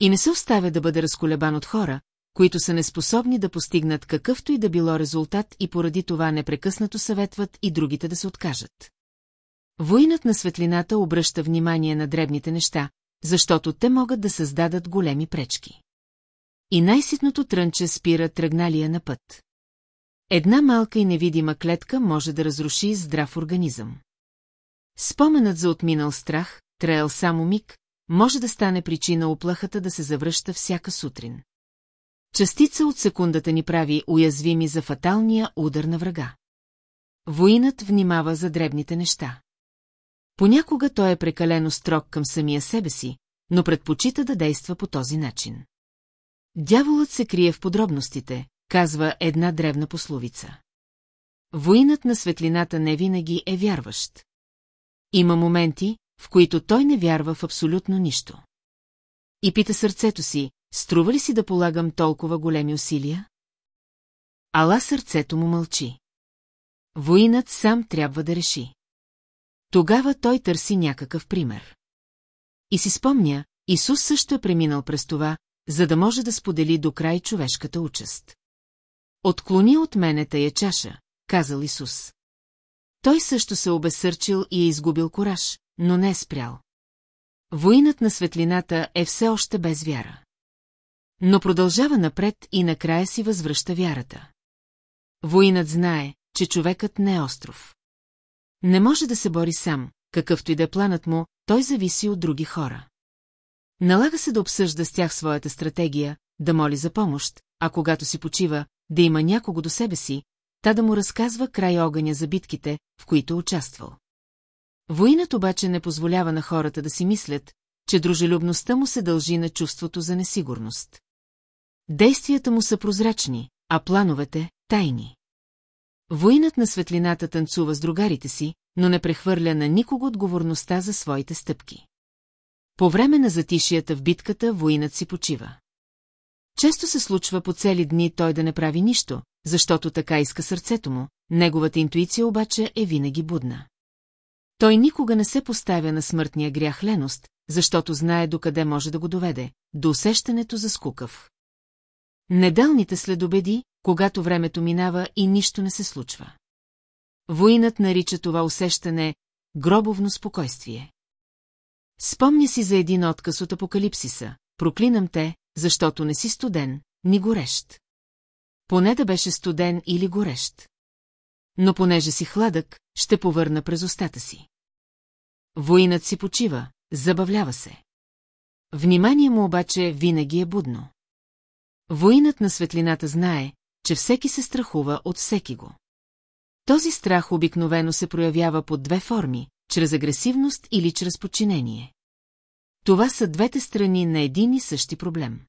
И не се оставя да бъде разколебан от хора, които са неспособни да постигнат какъвто и да било резултат и поради това непрекъснато съветват и другите да се откажат. Воинът на светлината обръща внимание на дребните неща, защото те могат да създадат големи пречки. И най-ситното трънче спира тръгналия на път. Една малка и невидима клетка може да разруши здрав организъм. Споменът за отминал страх, треял само миг, може да стане причина оплахата да се завръща всяка сутрин. Частица от секундата ни прави уязвими за фаталния удар на врага. Воинът внимава за дребните неща. Понякога той е прекалено строг към самия себе си, но предпочита да действа по този начин. Дяволът се крие в подробностите, казва една древна пословица. Воинът на светлината не винаги е вярващ. Има моменти, в които той не вярва в абсолютно нищо. И пита сърцето си, струва ли си да полагам толкова големи усилия? Ала сърцето му мълчи. Воинът сам трябва да реши. Тогава той търси някакъв пример. И си спомня, Исус също е преминал през това, за да може да сподели до край човешката участ. Отклони от мене тая чаша, казал Исус. Той също се обесърчил и е изгубил кораж, но не е спрял. Воинът на светлината е все още без вяра. Но продължава напред и накрая си възвръща вярата. Воинът знае, че човекът не е остров. Не може да се бори сам, какъвто и да е планът му, той зависи от други хора. Налага се да обсъжда с тях своята стратегия, да моли за помощ, а когато си почива, да има някого до себе си, та да му разказва край огъня за битките, в които участвал. Воинът обаче не позволява на хората да си мислят, че дружелюбността му се дължи на чувството за несигурност. Действията му са прозрачни, а плановете – тайни. Воинът на светлината танцува с другарите си, но не прехвърля на никого отговорността за своите стъпки. По време на затишията в битката воинът си почива. Често се случва по цели дни той да не прави нищо, защото така иска сърцето му, неговата интуиция обаче е винаги будна. Той никога не се поставя на смъртния грях леност, защото знае докъде може да го доведе, до усещането за скукав. Недалните следобеди, когато времето минава и нищо не се случва. Воинът нарича това усещане гробовно спокойствие. Спомня си за един отказ от апокалипсиса. Проклинам те, защото не си студен, ни горещ. Поне да беше студен или горещ. Но понеже си хладък, ще повърна през устата си. Воинът си почива, забавлява се. Внимание му обаче винаги е будно. Воинът на светлината знае, че всеки се страхува от всеки го. Този страх обикновено се проявява под две форми, чрез агресивност или чрез подчинение. Това са двете страни на един и същи проблем.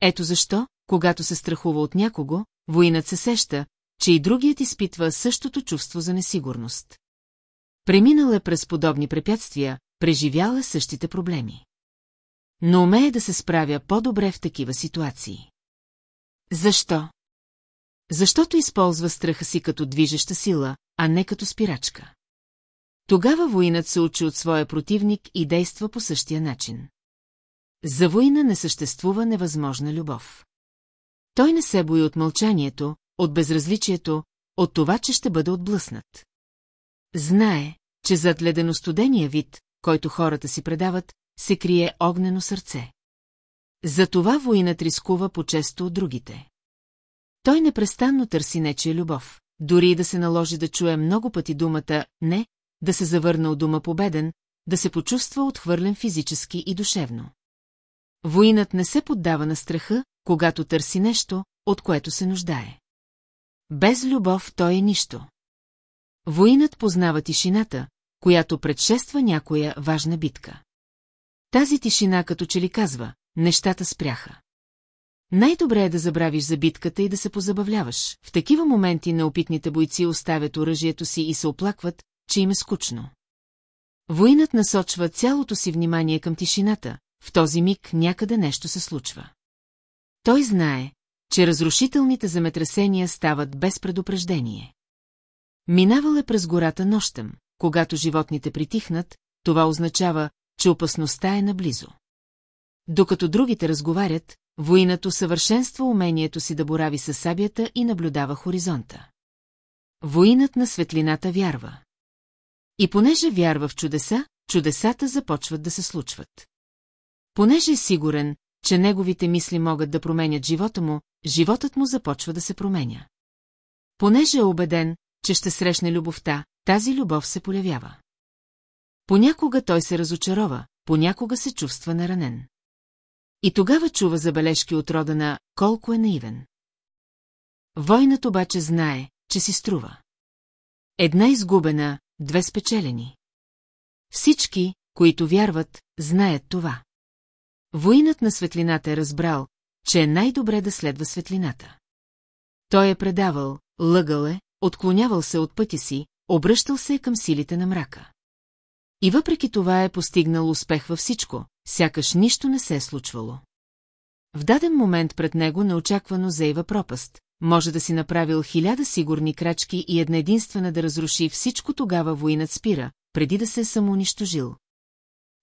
Ето защо, когато се страхува от някого, воинът се сеща, че и другият изпитва същото чувство за несигурност. Преминал е през подобни препятствия, преживяла същите проблеми. Но умее да се справя по-добре в такива ситуации. Защо? Защото използва страха си като движеща сила, а не като спирачка. Тогава воинът се учи от своя противник и действа по същия начин. За война не съществува невъзможна любов. Той не се бои от мълчанието, от безразличието, от това, че ще бъде отблъснат. Знае, че зад ледено-студения вид, който хората си предават, се крие огнено сърце. Затова воинът рискува по-често от другите. Той непрестанно търси нечия любов, дори и да се наложи да чуе много пъти думата «не», да се завърна от дома победен, да се почувства отхвърлен физически и душевно. Воинът не се поддава на страха, когато търси нещо, от което се нуждае. Без любов той е нищо. Воинът познава тишината, която предшества някоя важна битка. Тази тишина като че ли казва, нещата спряха. Най-добре е да забравиш за битката и да се позабавляваш. В такива моменти неопитните бойци оставят оръжието си и се оплакват, че им е скучно. Воинът насочва цялото си внимание към тишината, в този миг някъде нещо се случва. Той знае, че разрушителните земетресения стават без предупреждение. Минавал е през гората нощем, когато животните притихнат, това означава, че опасността е наблизо. Докато другите разговарят, воинът усъвършенства умението си да борави със сабята и наблюдава хоризонта. Воинът на светлината вярва. И понеже вярва в чудеса, чудесата започват да се случват. Понеже е сигурен, че неговите мисли могат да променят живота му, животът му започва да се променя. Понеже е убеден, че ще срещне любовта, тази любов се полявява. Понякога той се разочарова, понякога се чувства наранен. И тогава чува забележки от рода на «Колко е наивен». Войнат обаче знае, че си струва. Една изгубена, две спечелени. Всички, които вярват, знаят това. Воинът на светлината е разбрал, че е най-добре да следва светлината. Той е предавал, лъгал е, отклонявал се от пътя си, обръщал се към силите на мрака. И въпреки това е постигнал успех във всичко, сякаш нищо не се е случвало. В даден момент пред него неочаквано заива пропаст, може да си направил хиляда сигурни крачки и една единствена да разруши всичко тогава воинът спира, преди да се е самоунищожил.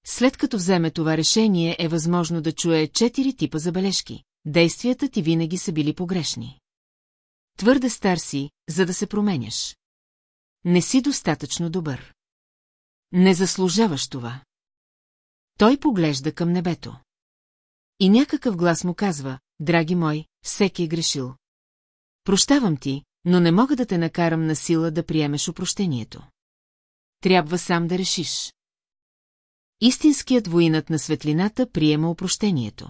След като вземе това решение е възможно да чуе четири типа забележки. Действията ти винаги са били погрешни. Твърде стар си, за да се променяш. Не си достатъчно добър. Не заслужаваш това. Той поглежда към небето. И някакъв глас му казва, драги мой, всеки е грешил. Прощавам ти, но не мога да те накарам на сила да приемеш опрощението. Трябва сам да решиш. Истинският воинът на светлината приема опрощението.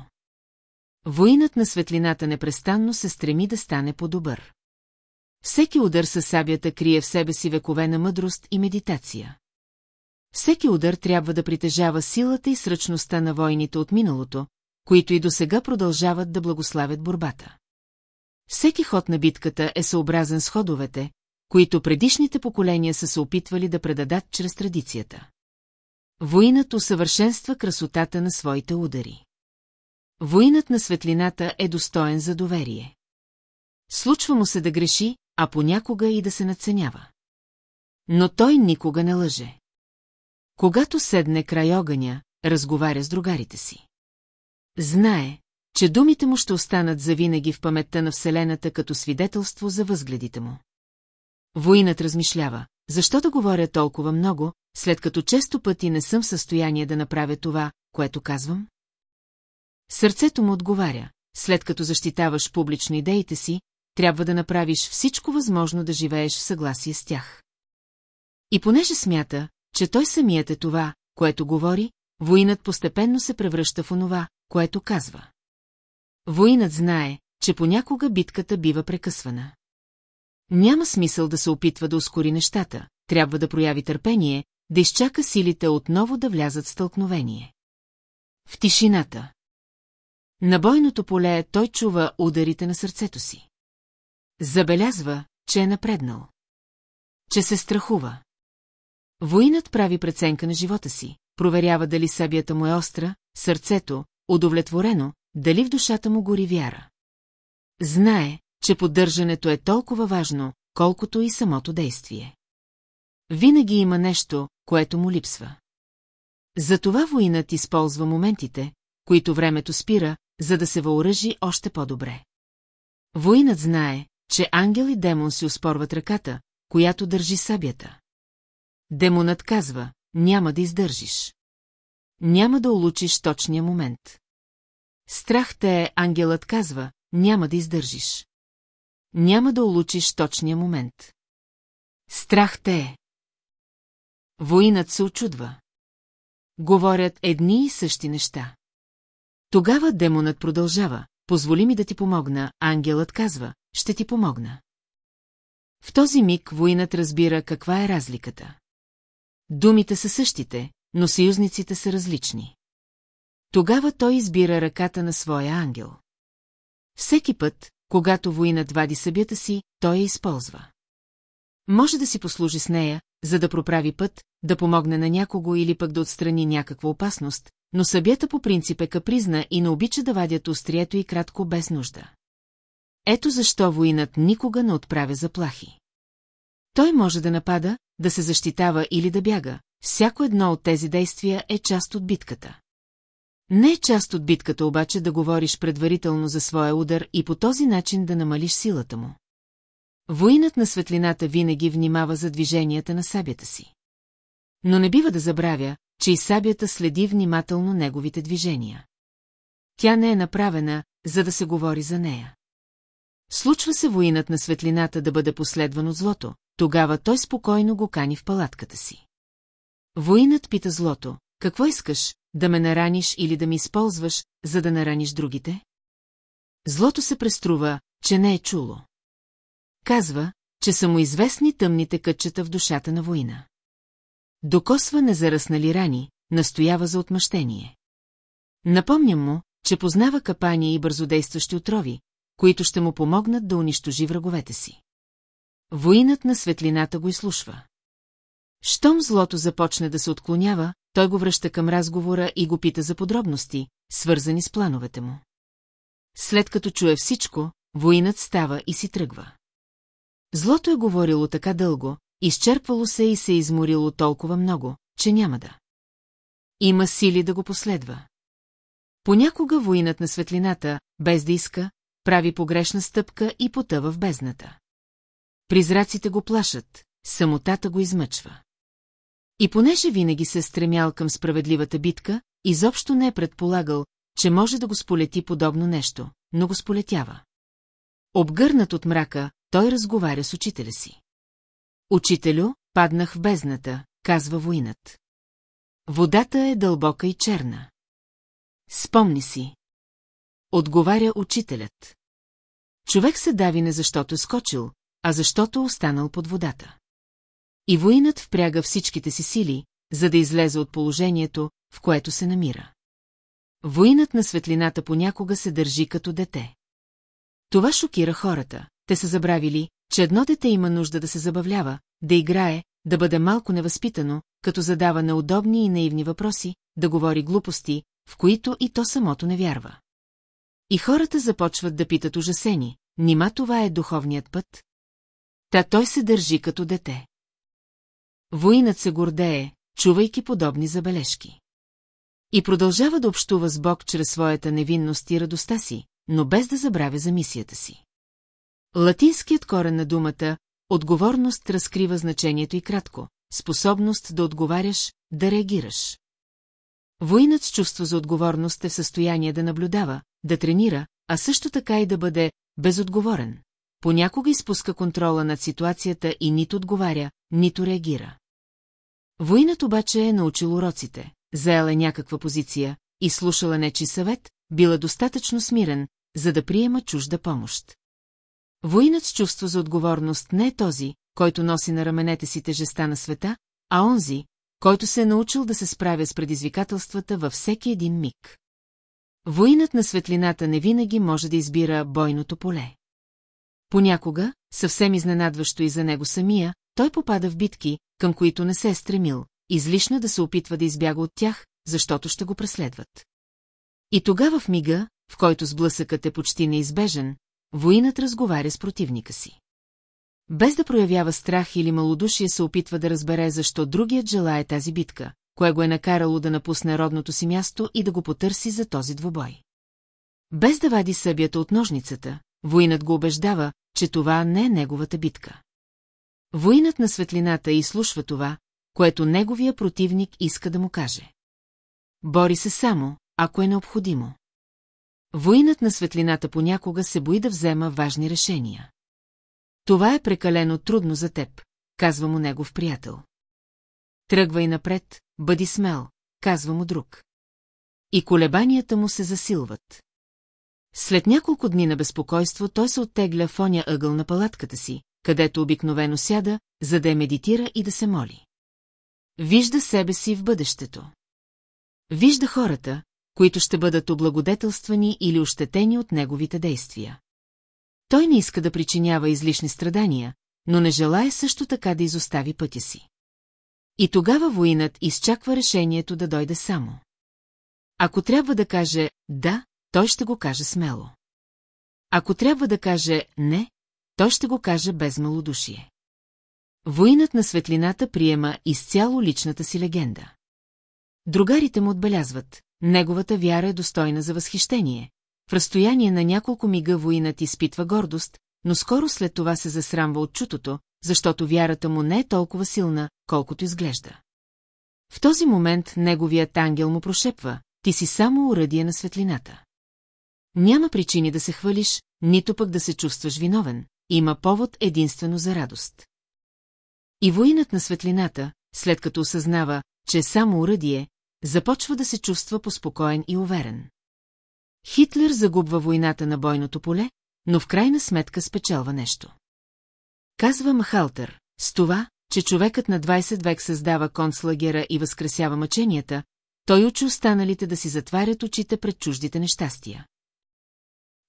Воинът на светлината непрестанно се стреми да стане по-добър. Всеки удар със сабята крие в себе си векове на мъдрост и медитация. Всеки удар трябва да притежава силата и сръчността на войните от миналото, които и досега продължават да благославят борбата. Всеки ход на битката е съобразен с ходовете, които предишните поколения са се опитвали да предадат чрез традицията. Воинът усъвършенства красотата на своите удари. Воинът на светлината е достоен за доверие. Случва му се да греши, а понякога и да се надценява. Но той никога не лъже. Когато седне край огъня, разговаря с другарите си. Знае, че думите му ще останат завинаги в паметта на Вселената като свидетелство за възгледите му. Воинът размишлява, защо да говоря толкова много, след като често пъти не съм в състояние да направя това, което казвам? Сърцето му отговаря, след като защитаваш публично идеите си, трябва да направиш всичко възможно да живееш в съгласие с тях. И понеже смята, че той самият е това, което говори, воинът постепенно се превръща в онова, което казва. Воинът знае, че понякога битката бива прекъсвана. Няма смисъл да се опитва да ускори нещата, трябва да прояви търпение, да изчака силите отново да влязат в стълкновение. В тишината. На бойното поле той чува ударите на сърцето си. Забелязва, че е напреднал. Че се страхува. Воинът прави преценка на живота си, проверява дали сабията му е остра, сърцето, удовлетворено, дали в душата му гори вяра. Знае, че поддържането е толкова важно, колкото и самото действие. Винаги има нещо, което му липсва. Затова воинът използва моментите, които времето спира, за да се въоръжи още по-добре. Воинът знае, че ангел и демон си успорват ръката, която държи сабята. Демонът казва, няма да издържиш. Няма да улучиш точния момент. Страх те е, ангелът казва, няма да издържиш. Няма да улучиш точния момент. Страх те е. Воинът се очудва. Говорят едни и същи неща. Тогава демонът продължава, позволи ми да ти помогна, ангелът казва, ще ти помогна. В този миг воинът разбира каква е разликата. Думите са същите, но съюзниците са различни. Тогава той избира ръката на своя ангел. Всеки път, когато воинът вади събята си, той я използва. Може да си послужи с нея, за да проправи път, да помогне на някого или пък да отстрани някаква опасност, но събята по принцип е капризна и не обича да вадят острието и кратко без нужда. Ето защо воинът никога не отправя заплахи. Той може да напада, да се защитава или да бяга. Всяко едно от тези действия е част от битката. Не е част от битката обаче да говориш предварително за своя удар и по този начин да намалиш силата му. Воинът на светлината винаги внимава за движенията на сабята си. Но не бива да забравя, че и сабята следи внимателно неговите движения. Тя не е направена, за да се говори за нея. Случва се воинът на светлината да бъде последван от злото, тогава той спокойно го кани в палатката си. Воинът пита злото, какво искаш, да ме нараниш или да ми използваш, за да нараниш другите? Злото се преструва, че не е чуло. Казва, че са му известни тъмните кътчета в душата на война. Докосва незараснали рани, настоява за отмъщение. Напомням му, че познава капания и бързодействащи отрови, които ще му помогнат да унищожи враговете си. Воинът на светлината го изслушва. Щом злото започне да се отклонява, той го връща към разговора и го пита за подробности, свързани с плановете му. След като чуе всичко, воинът става и си тръгва. Злото е говорило така дълго, изчерпвало се и се е изморило толкова много, че няма да. Има сили да го последва. Понякога воинът на светлината, без да иска, прави погрешна стъпка и потъва в бездната. Призраците го плашат, самотата го измъчва. И понеже винаги се е стремял към справедливата битка, изобщо не е предполагал, че може да го сполети подобно нещо, но го сполетява. Обгърнат от мрака, той разговаря с учителя си. Учителю, паднах в бездната, казва воинът. Водата е дълбока и черна. Спомни си. Отговаря учителят. Човек се дави не защото е скочил, а защото е останал под водата. И воинът впряга всичките си сили, за да излезе от положението, в което се намира. Воинът на светлината понякога се държи като дете. Това шокира хората. Те са забравили, че едно дете има нужда да се забавлява, да играе, да бъде малко невъзпитано, като задава неудобни и наивни въпроси, да говори глупости, в които и то самото не вярва. И хората започват да питат ужасени, нима това е духовният път? Та той се държи като дете. Воинът се гордее, чувайки подобни забележки. И продължава да общува с Бог чрез своята невинност и радостта си, но без да забравя за мисията си. Латинският корен на думата «отговорност» разкрива значението и кратко – способност да отговаряш, да реагираш. Воинът с чувство за отговорност е в състояние да наблюдава, да тренира, а също така и да бъде безотговорен. Понякога изпуска контрола над ситуацията и нито отговаря, нито реагира. Воинът обаче е научил уроците, заел е някаква позиция, и слушала нечи съвет, била достатъчно смирен, за да приема чужда помощ. Воинът с чувство за отговорност не е този, който носи на раменете си тежеста на света, а онзи, който се е научил да се справя с предизвикателствата във всеки един миг. Воинът на светлината не винаги може да избира бойното поле. Понякога, съвсем изненадващо и за него самия, той попада в битки, към които не се е стремил, излишно да се опитва да избяга от тях, защото ще го преследват. И тогава в мига, в който сблъсъкът е почти неизбежен, воинът разговаря с противника си. Без да проявява страх или малодушие се опитва да разбере защо другият желая тази битка, кое го е накарало да напусне родното си място и да го потърси за този двубой. Без да вади събята от ножницата, воинът го убеждава, че това не е неговата битка. Воинът на светлината изслушва това, което неговия противник иска да му каже. Бори се само, ако е необходимо. Воинът на светлината понякога се бои да взема важни решения. Това е прекалено трудно за теб, казва му негов приятел. Тръгвай напред, бъди смел, казва му друг. И колебанията му се засилват. След няколко дни на безпокойство той се оттегля в оня ъгъл на палатката си, където обикновено сяда, за да я медитира и да се моли. Вижда себе си в бъдещето. Вижда хората, които ще бъдат облагодетелствани или ощетени от неговите действия. Той не иска да причинява излишни страдания, но не желая също така да изостави пътя си. И тогава воинът изчаква решението да дойде само. Ако трябва да каже «да», той ще го каже смело. Ако трябва да каже «не», той ще го каже без малодушие. Воинът на светлината приема изцяло личната си легенда. Другарите му отбелязват, неговата вяра е достойна за възхищение. В разстояние на няколко мига воинът изпитва гордост, но скоро след това се засрамва от чутото, защото вярата му не е толкова силна, колкото изглежда. В този момент неговият ангел му прошепва, ти си само уръдие на светлината. Няма причини да се хвалиш, нито пък да се чувстваш виновен, има повод единствено за радост. И воинът на светлината, след като осъзнава, че е само уръдие, започва да се чувства поспокоен и уверен. Хитлер загубва войната на бойното поле, но в крайна сметка спечелва нещо. Казва Махалтер, с това, че човекът на 20 век създава концлагера и възкресява мъченията, той учи останалите да си затварят очите пред чуждите нещастия.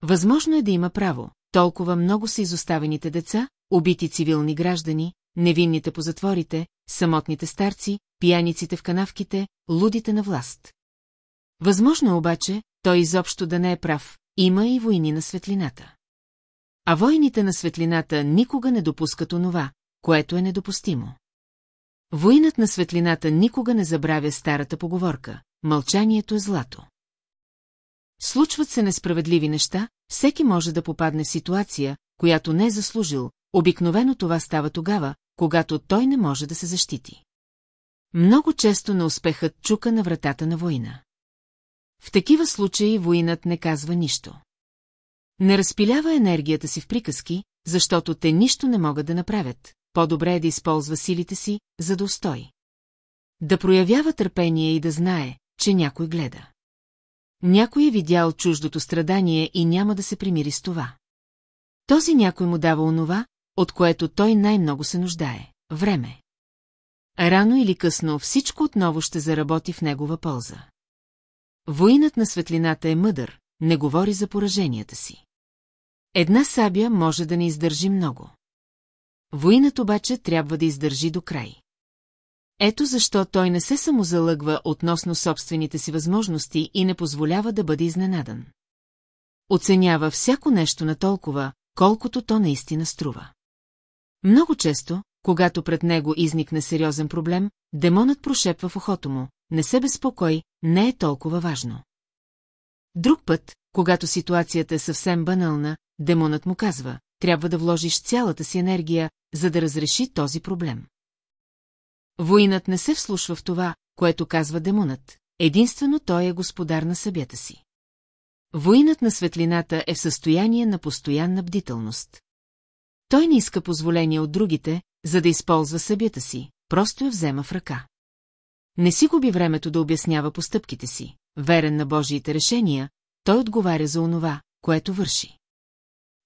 Възможно е да има право, толкова много са изоставените деца, убити цивилни граждани, невинните по затворите, самотните старци, пияниците в канавките, лудите на власт. Възможно е обаче, той изобщо да не е прав, има и войни на светлината. А войните на светлината никога не допускат онова, което е недопустимо. Войнат на светлината никога не забравя старата поговорка – мълчанието е злато. Случват се несправедливи неща, всеки може да попадне в ситуация, която не е заслужил, обикновено това става тогава, когато той не може да се защити. Много често неуспехът чука на вратата на война. В такива случаи воинът не казва нищо. Не разпилява енергията си в приказки, защото те нищо не могат да направят, по-добре е да използва силите си, за да устои. Да проявява търпение и да знае, че някой гледа. Някой е видял чуждото страдание и няма да се примири с това. Този някой му дава онова, от което той най-много се нуждае – време. Рано или късно всичко отново ще заработи в негова полза. Воинът на светлината е мъдър, не говори за пораженията си. Една сабя може да не издържи много. Воинът обаче трябва да издържи до край. Ето защо той не се самозалъгва относно собствените си възможности и не позволява да бъде изненадан. Оценява всяко нещо на толкова, колкото то наистина струва. Много често, когато пред него изникне сериозен проблем, демонът прошепва в ухото му, не се безпокой, не е толкова важно. Друг път, когато ситуацията е съвсем банална, демонът му казва, трябва да вложиш цялата си енергия, за да разреши този проблем. Воинът не се вслушва в това, което казва демонът, единствено той е господар на събята си. Воинът на светлината е в състояние на постоянна бдителност. Той не иска позволение от другите, за да използва събята си, просто я взема в ръка. Не си губи времето да обяснява постъпките си, верен на Божиите решения, той отговаря за онова, което върши.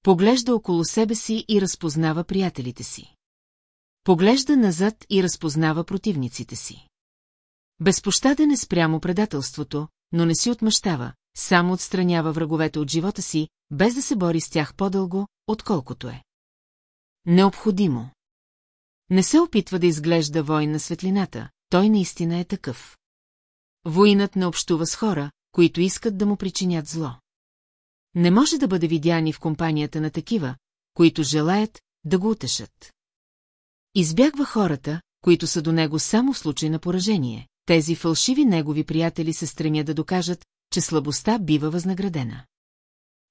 Поглежда около себе си и разпознава приятелите си. Поглежда назад и разпознава противниците си. Безпощаден е спрямо предателството, но не си отмъщава, само отстранява враговете от живота си, без да се бори с тях по-дълго, отколкото е. Необходимо. Не се опитва да изглежда войн на светлината, той наистина е такъв. Воинът не общува с хора, които искат да му причинят зло. Не може да бъде видян и в компанията на такива, които желаят да го утешат. Избягва хората, които са до него само в случай на поражение. Тези фалшиви негови приятели се стремят да докажат, че слабостта бива възнаградена.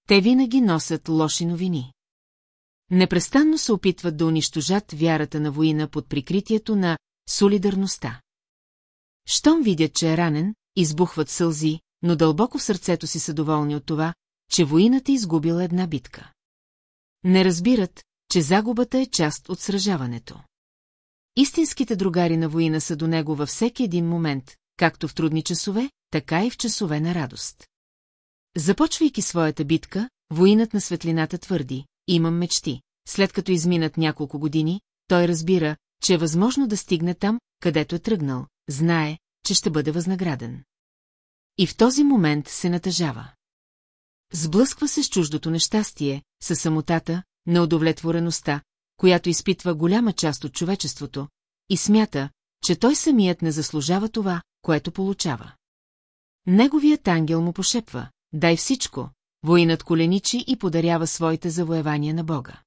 Те винаги носят лоши новини. Непрестанно се опитват да унищожат вярата на воина под прикритието на солидарността. Щом видят, че е ранен, избухват сълзи, но дълбоко в сърцето си са доволни от това, че воината е изгубил една битка. Не разбират, че загубата е част от сражаването. Истинските другари на воина са до него във всеки един момент, както в трудни часове, така и в часове на радост. Започвайки своята битка, воинът на светлината твърди, имам мечти. След като изминат няколко години, той разбира, че е възможно да стигне там, където е тръгнал, знае, че ще бъде възнаграден. И в този момент се натъжава. Сблъсква се с чуждото нещастие, с самотата, неудовлетвореността, която изпитва голяма част от човечеството, и смята, че той самият не заслужава това, което получава. Неговият ангел му пошепва, дай всичко, воинът коленичи и подарява своите завоевания на Бога.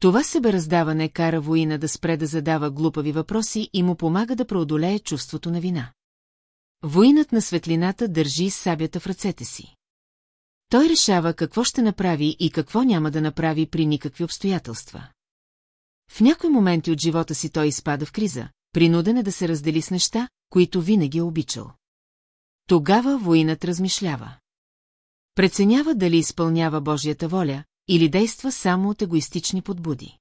Това себераздаване кара воина да спре да задава глупави въпроси и му помага да преодолее чувството на вина. Воинът на светлината държи сабята в ръцете си. Той решава какво ще направи и какво няма да направи при никакви обстоятелства. В някои моменти от живота си той изпада в криза, принуден е да се раздели с неща, които винаги е обичал. Тогава воинът размишлява. Преценява дали изпълнява Божията воля или действа само от егоистични подбуди.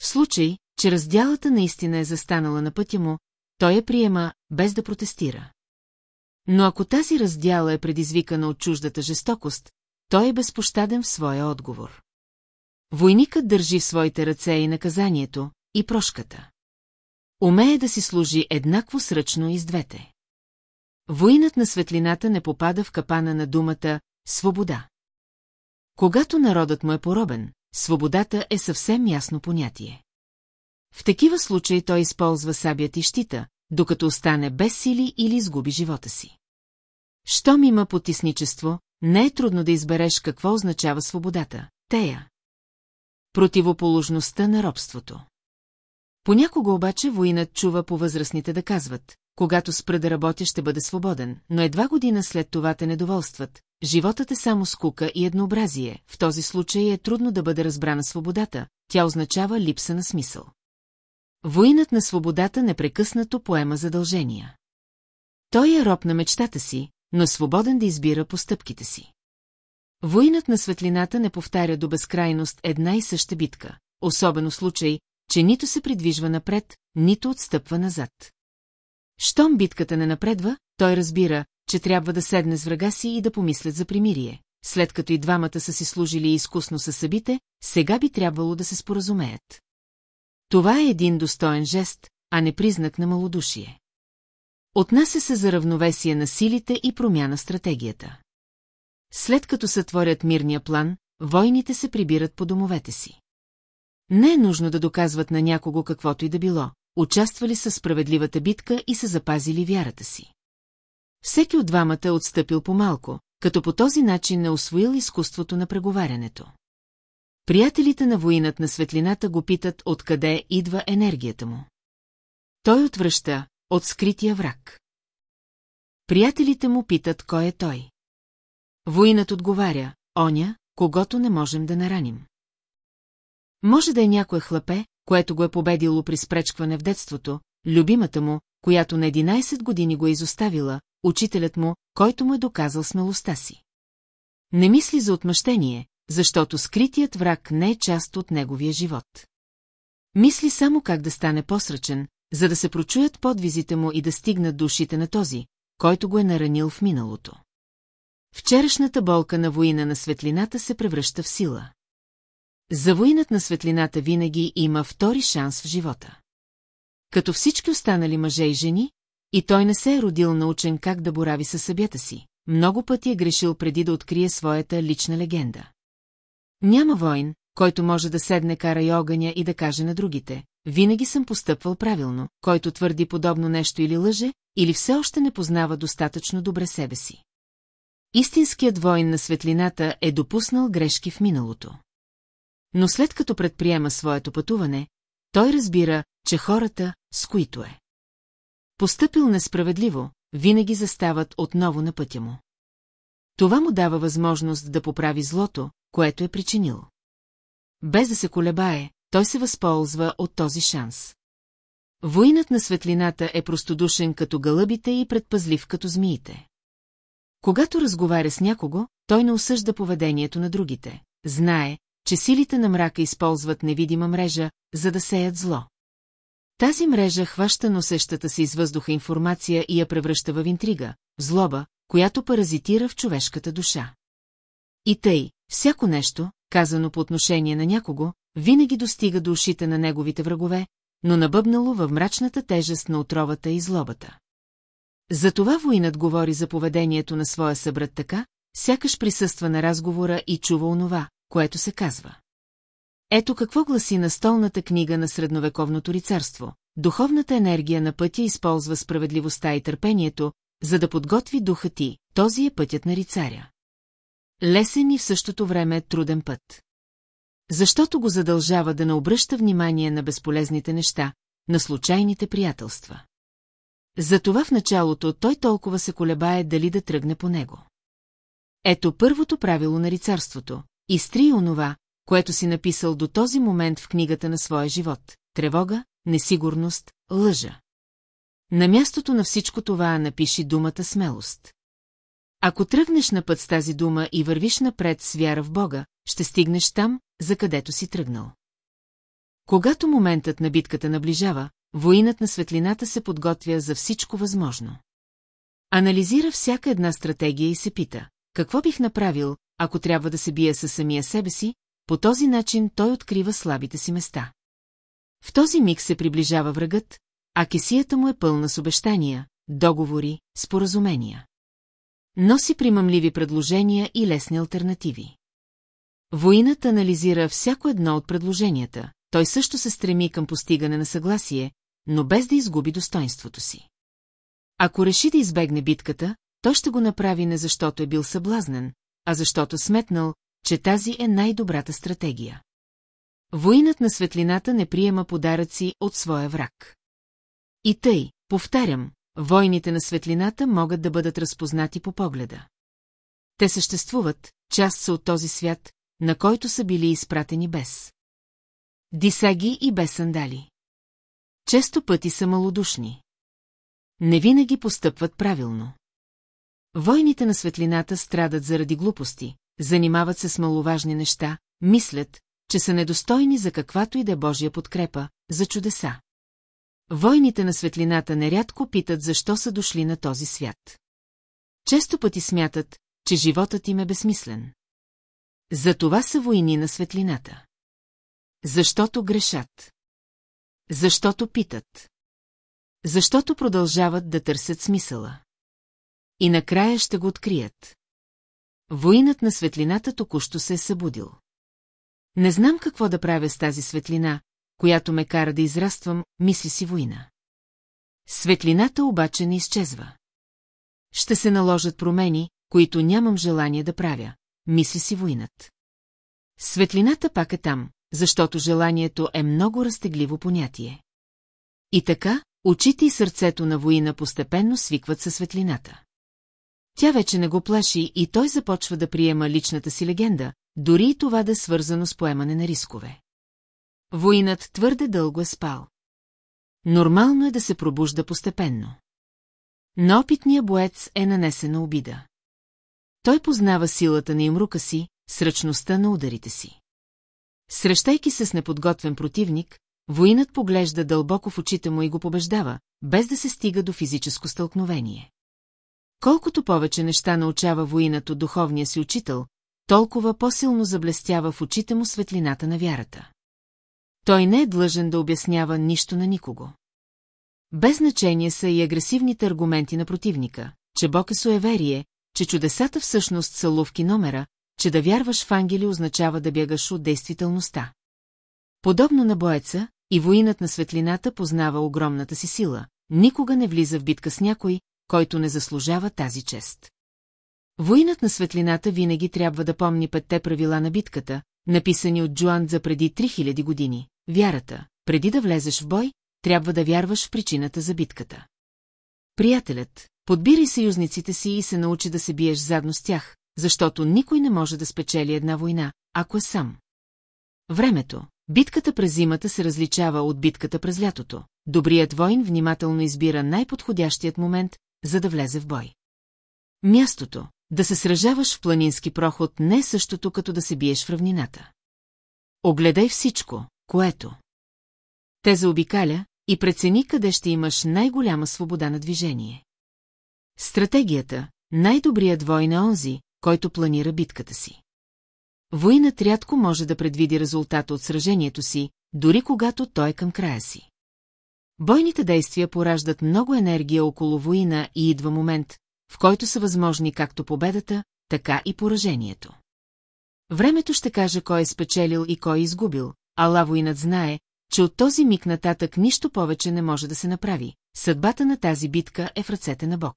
В случай, че разделата наистина е застанала на пътя му, той я приема, без да протестира. Но ако тази раздяла е предизвикана от чуждата жестокост, той е безпощаден в своя отговор. Войникът държи в своите ръце и наказанието, и прошката. Умее да си служи еднакво сръчно и с двете. Воинът на светлината не попада в капана на думата «свобода». Когато народът му е поробен, свободата е съвсем ясно понятие. В такива случаи той използва сабят и щита, докато остане без сили или изгуби живота си. Щом има потисничество, не е трудно да избереш какво означава свободата. Тея. Противоположността на робството. Понякога обаче воинът чува по възрастните да казват, когато спра да работя ще бъде свободен, но едва година след това те недоволстват. Животът е само скука и еднообразие, в този случай е трудно да бъде разбрана свободата, тя означава липса на смисъл. Воинът на свободата непрекъснато поема задължения. Той е роб на мечтата си, но свободен да избира постъпките си. Воинът на светлината не повтаря до безкрайност една и съща битка, особено случай, че нито се придвижва напред, нито отстъпва назад. Щом битката не напредва, той разбира, че трябва да седне с врага си и да помислят за примирие. След като и двамата са си служили изкусно със събите, сега би трябвало да се споразумеят. Това е един достоен жест, а не признак на малодушие. Отнася се за равновесие на силите и промяна стратегията. След като сътворят мирния план, войните се прибират по домовете си. Не е нужно да доказват на някого каквото и да било, участвали са справедливата битка и са запазили вярата си. Всеки от двамата е отстъпил по-малко, като по този начин не освоил изкуството на преговарянето. Приятелите на воинът на светлината го питат откъде идва енергията му. Той отвръща от скрития враг. Приятелите му питат кой е той. Воинът отговаря, оня, когато не можем да нараним. Може да е някое хлапе, което го е победило при спречкване в детството, любимата му, която на 11 години го е изоставила, учителят му, който му е доказал смелостта си. Не мисли за отмъщение, защото скритият враг не е част от неговия живот. Мисли само как да стане посръчен, за да се прочуят подвизите му и да стигнат душите на този, който го е наранил в миналото. Вчерашната болка на воина на светлината се превръща в сила. За воинът на светлината винаги има втори шанс в живота. Като всички останали мъже и жени, и той не се е родил научен как да борави със събята си. Много пъти е грешил преди да открие своята лична легенда. Няма войн, който може да седне кара и огъня и да каже на другите. винаги съм постъпвал правилно, който твърди подобно нещо или лъже, или все още не познава достатъчно добре себе си. Истинският воин на светлината е допуснал грешки в миналото. Но след като предприема своето пътуване, той разбира, че хората, с които е постъпил несправедливо, винаги застават отново на пътя му. Това му дава възможност да поправи злото, което е причинил. Без да се колебае, той се възползва от този шанс. Воинът на светлината е простодушен като гълъбите и предпазлив като змиите. Когато разговаря с някого, той не осъжда поведението на другите. Знае, че силите на мрака използват невидима мрежа, за да сеят зло. Тази мрежа хваща носещата се из въздуха информация и я превръща в интрига, злоба, която паразитира в човешката душа. И тъй, всяко нещо, казано по отношение на някого, винаги достига до ушите на неговите врагове, но набъбнало във мрачната тежест на отровата и злобата. Затова воинът говори за поведението на своя събрат така, сякаш присъства на разговора и чува онова, което се казва. Ето какво гласи на столната книга на средновековното рицарство. Духовната енергия на пътя използва справедливостта и търпението, за да подготви духа ти, този е пътят на рицаря. Лесен и в същото време труден път. Защото го задължава да не обръща внимание на безполезните неща, на случайните приятелства. Затова в началото той толкова се колебае дали да тръгне по него. Ето първото правило на рицарството. Изтри онова, което си написал до този момент в книгата на своя живот. Тревога, несигурност, лъжа. На мястото на всичко това напиши думата смелост. Ако тръгнеш на път с тази дума и вървиш напред с вяра в Бога, ще стигнеш там, за където си тръгнал. Когато моментът на битката наближава, воинът на светлината се подготвя за всичко възможно. Анализира всяка една стратегия и се пита, какво бих направил, ако трябва да се бия със самия себе си, по този начин той открива слабите си места. В този миг се приближава врагът, а кесията му е пълна с обещания, договори, споразумения. Носи примамливи предложения и лесни альтернативи. Воинът анализира всяко едно от предложенията, той също се стреми към постигане на съгласие, но без да изгуби достоинството си. Ако реши да избегне битката, той ще го направи не защото е бил съблазнен, а защото сметнал, че тази е най-добрата стратегия. Воинът на светлината не приема подаръци от своя враг. И тъй, повтарям, войните на светлината могат да бъдат разпознати по погледа. Те съществуват, част са от този свят, на който са били изпратени без. Дисаги и без сандали. Често пъти са малодушни. Не винаги постъпват правилно. Войните на светлината страдат заради глупости, занимават се с маловажни неща, мислят, че са недостойни за каквато и да е Божия подкрепа, за чудеса. Войните на светлината нерядко питат защо са дошли на този свят. Често пъти смятат, че животът им е безсмислен. За това са войни на светлината. Защото грешат. Защото питат. Защото продължават да търсят смисъла. И накрая ще го открият. Воинът на светлината току-що се е събудил. Не знам какво да правя с тази светлина, която ме кара да израствам, мисли си война. Светлината обаче не изчезва. Ще се наложат промени, които нямам желание да правя, мисли си войнат. Светлината пак е там, защото желанието е много разтегливо понятие. И така, очите и сърцето на воина постепенно свикват със светлината. Тя вече не го плаши и той започва да приема личната си легенда, дори и това да е свързано с поемане на рискове. Воинът твърде дълго е спал. Нормално е да се пробужда постепенно. На опитния боец е нанесена обида. Той познава силата на имрука си, сръчността на ударите си. Срещайки се с неподготвен противник, воинът поглежда дълбоко в очите му и го побеждава, без да се стига до физическо стълкновение. Колкото повече неща научава воинът от духовния си учител, толкова по-силно заблестява в очите му светлината на вярата. Той не е длъжен да обяснява нищо на никого. Без значение са и агресивните аргументи на противника, че Бог е суеверие, че чудесата всъщност са ловки номера, че да вярваш в ангели означава да бягаш от действителността. Подобно на боеца, и воинът на светлината познава огромната си сила, никога не влиза в битка с някой, който не заслужава тази чест. Воинът на светлината винаги трябва да помни петте правила на битката, написани от Джоан за преди 3000 години. Вярата, преди да влезеш в бой, трябва да вярваш в причината за битката. Приятелят, подбирай съюзниците си и се научи да се биеш задно с тях, защото никой не може да спечели една война, ако е сам. Времето, битката през зимата се различава от битката през лятото. Добрият войн внимателно избира най-подходящият момент, за да влезе в бой. Мястото, да се сражаваш в планински проход не е същото, като да се биеш в равнината. Огледай всичко, което те заобикаля и прецени къде ще имаш най-голяма свобода на движение. Стратегията, най-добрият войн е онзи, който планира битката си. Войнат рядко може да предвиди резултата от сражението си, дори когато той е към края си. Бойните действия пораждат много енергия около война и идва момент, в който са възможни както победата, така и поражението. Времето ще каже кой е спечелил и кой е изгубил, а лавоинът знае, че от този миг нататък нищо повече не може да се направи. Съдбата на тази битка е в ръцете на Бог.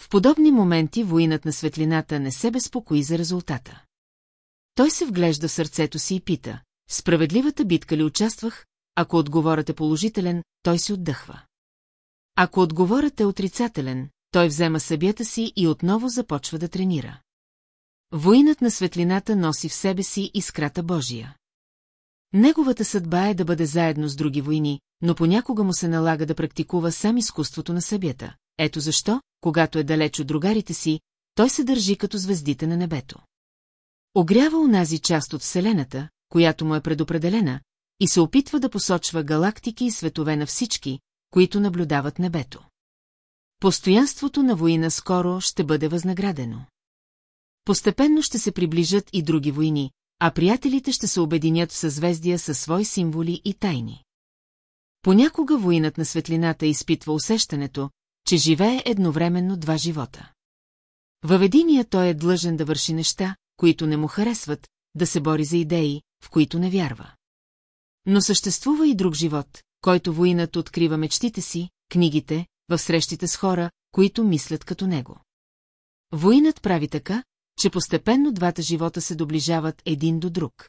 В подобни моменти воинът на светлината не се безпокои за резултата. Той се вглежда в сърцето си и пита, справедливата битка ли участвах, ако отговорът е положителен, той си отдъхва. Ако отговорът е отрицателен, той взема събята си и отново започва да тренира. Воинът на светлината носи в себе си искрата Божия. Неговата съдба е да бъде заедно с други войни, но понякога му се налага да практикува сам изкуството на събята. Ето защо, когато е далеч от другарите си, той се държи като звездите на небето. Огрява унази част от Вселената, която му е предопределена, и се опитва да посочва галактики и светове на всички, които наблюдават небето. Постоянството на война скоро ще бъде възнаградено. Постепенно ще се приближат и други войни, а приятелите ще се обединят в съзвездия със свои символи и тайни. Понякога воинът на светлината изпитва усещането, че живее едновременно два живота. Във единия той е длъжен да върши неща, които не му харесват, да се бори за идеи, в които не вярва. Но съществува и друг живот, който воинът открива мечтите си, книгите, в срещите с хора, които мислят като него. Воинът прави така, че постепенно двата живота се доближават един до друг.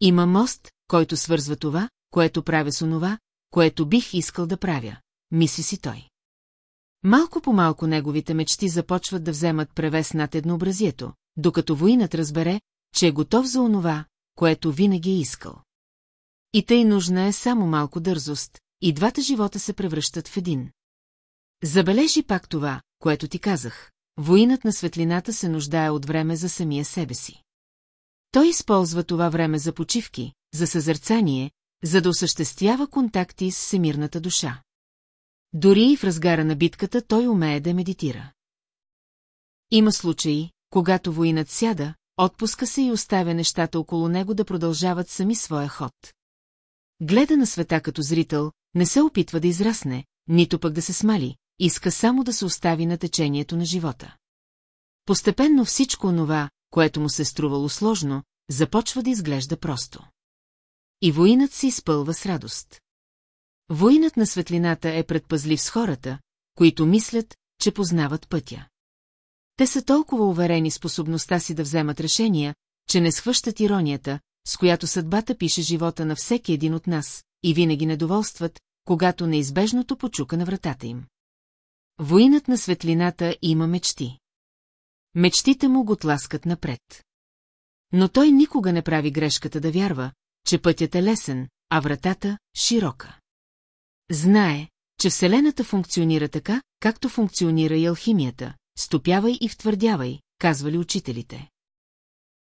Има мост, който свързва това, което правя с онова, което бих искал да правя, мисли си той. Малко по малко неговите мечти започват да вземат превес над еднообразието, докато воинът разбере, че е готов за онова, което винаги е искал. И тъй нужна е само малко дързост, и двата живота се превръщат в един. Забележи пак това, което ти казах. Воинът на светлината се нуждае от време за самия себе си. Той използва това време за почивки, за съзърцание, за да осъществява контакти с всемирната душа. Дори и в разгара на битката той умее да медитира. Има случаи, когато воинът сяда, отпуска се и оставя нещата около него да продължават сами своя ход. Гледа на света като зрител, не се опитва да израсне, нито пък да се смали, иска само да се остави на течението на живота. Постепенно всичко онова, което му се струвало сложно, започва да изглежда просто. И воинът се изпълва с радост. Воинът на светлината е предпазлив с хората, които мислят, че познават пътя. Те са толкова уверени способността си да вземат решения, че не схващат иронията, с която съдбата пише живота на всеки един от нас, и винаги недоволстват, когато неизбежното почука на вратата им. Воинът на светлината има мечти. Мечтите му го тласкат напред. Но той никога не прави грешката да вярва, че пътят е лесен, а вратата – широка. Знае, че Вселената функционира така, както функционира и алхимията. Стопявай и втвърдявай, казвали учителите.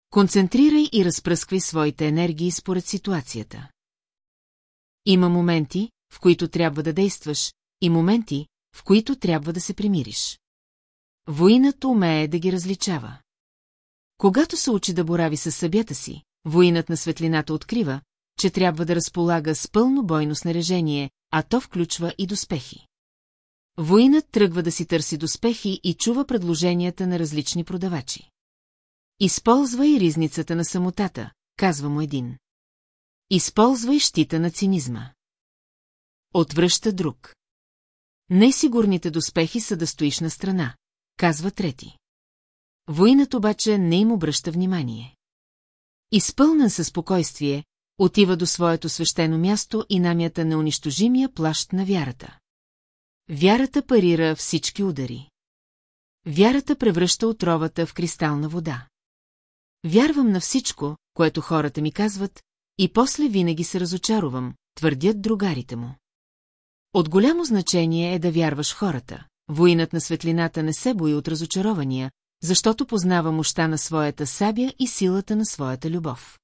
Концентрирай и разпръсквай своите енергии според ситуацията. Има моменти, в които трябва да действаш, и моменти, в които трябва да се примириш. Воинът умее да ги различава. Когато се учи да борави със събята си, воинът на светлината открива, че трябва да разполага с пълно бойно снаряжение, а то включва и доспехи. Воинът тръгва да си търси доспехи и чува предложенията на различни продавачи. Използва и ризницата на самотата, казва му един. Използвай щита на цинизма. Отвръща друг. Най-сигурните доспехи са да стоиш на страна, казва трети. Воинът обаче не им обръща внимание. Изпълнен със спокойствие, отива до своето свещено място и намята на унищожимия плащ на вярата. Вярата парира всички удари. Вярата превръща отровата в кристална вода. Вярвам на всичко, което хората ми казват, и после винаги се разочаровам, твърдят другарите му. От голямо значение е да вярваш хората. Воинът на светлината не се бои от разочарования, защото познава мощта на своята сабя и силата на своята любов.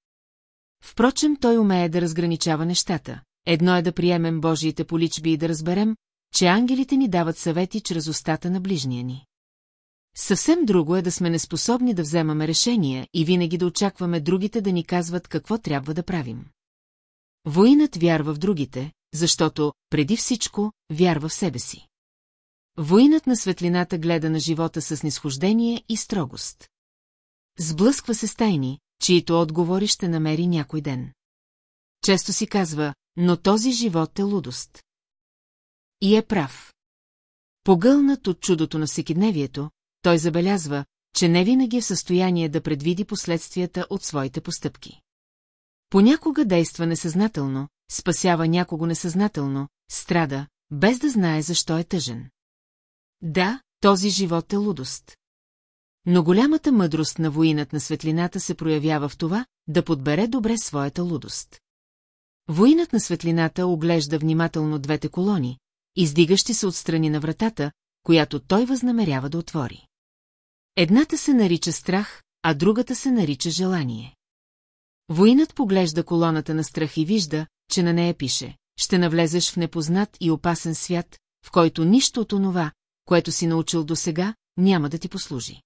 Впрочем, той умее да разграничава нещата. Едно е да приемем Божиите поличби и да разберем, че ангелите ни дават съвети чрез устата на ближния ни. Съвсем друго е да сме неспособни да вземаме решения и винаги да очакваме другите да ни казват какво трябва да правим. Воинът вярва в другите, защото, преди всичко, вярва в себе си. Воинът на светлината гледа на живота с нисхождение и строгост. Сблъсква се с тайни, чието отговори ще намери някой ден. Често си казва, но този живот е лудост. И е прав. Погълнат от чудото на всекидневието, той забелязва, че не винаги е в състояние да предвиди последствията от своите постъпки. Понякога действа несъзнателно, спасява някого несъзнателно, страда, без да знае защо е тъжен. Да, този живот е лудост. Но голямата мъдрост на воинът на светлината се проявява в това, да подбере добре своята лудост. Воинът на светлината оглежда внимателно двете колони, издигащи се от страни на вратата, която той възнамерява да отвори. Едната се нарича страх, а другата се нарича желание. Воинът поглежда колоната на страх и вижда, че на нея пише «Ще навлезеш в непознат и опасен свят, в който нищо от онова, което си научил досега, няма да ти послужи».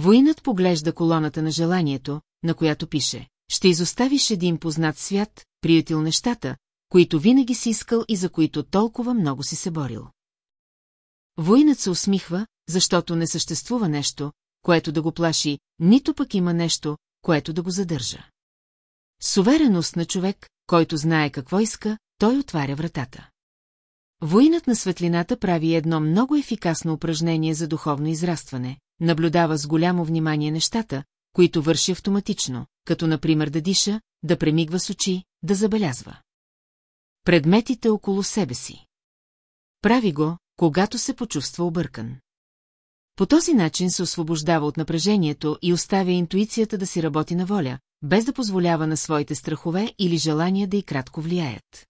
Воинът поглежда колоната на желанието, на която пише «Ще изоставиш един познат свят, приятел нещата, които винаги си искал и за които толкова много си се борил». Воинът се усмихва, защото не съществува нещо, което да го плаши, нито пък има нещо, което да го задържа. С увереност на човек, който знае какво иска, той отваря вратата. Воинът на светлината прави едно много ефикасно упражнение за духовно израстване, наблюдава с голямо внимание нещата, които върши автоматично, като например да диша, да премигва с очи, да забелязва. Предметите около себе си. Прави го, когато се почувства объркан. По този начин се освобождава от напрежението и оставя интуицията да си работи на воля, без да позволява на своите страхове или желания да и кратко влияят.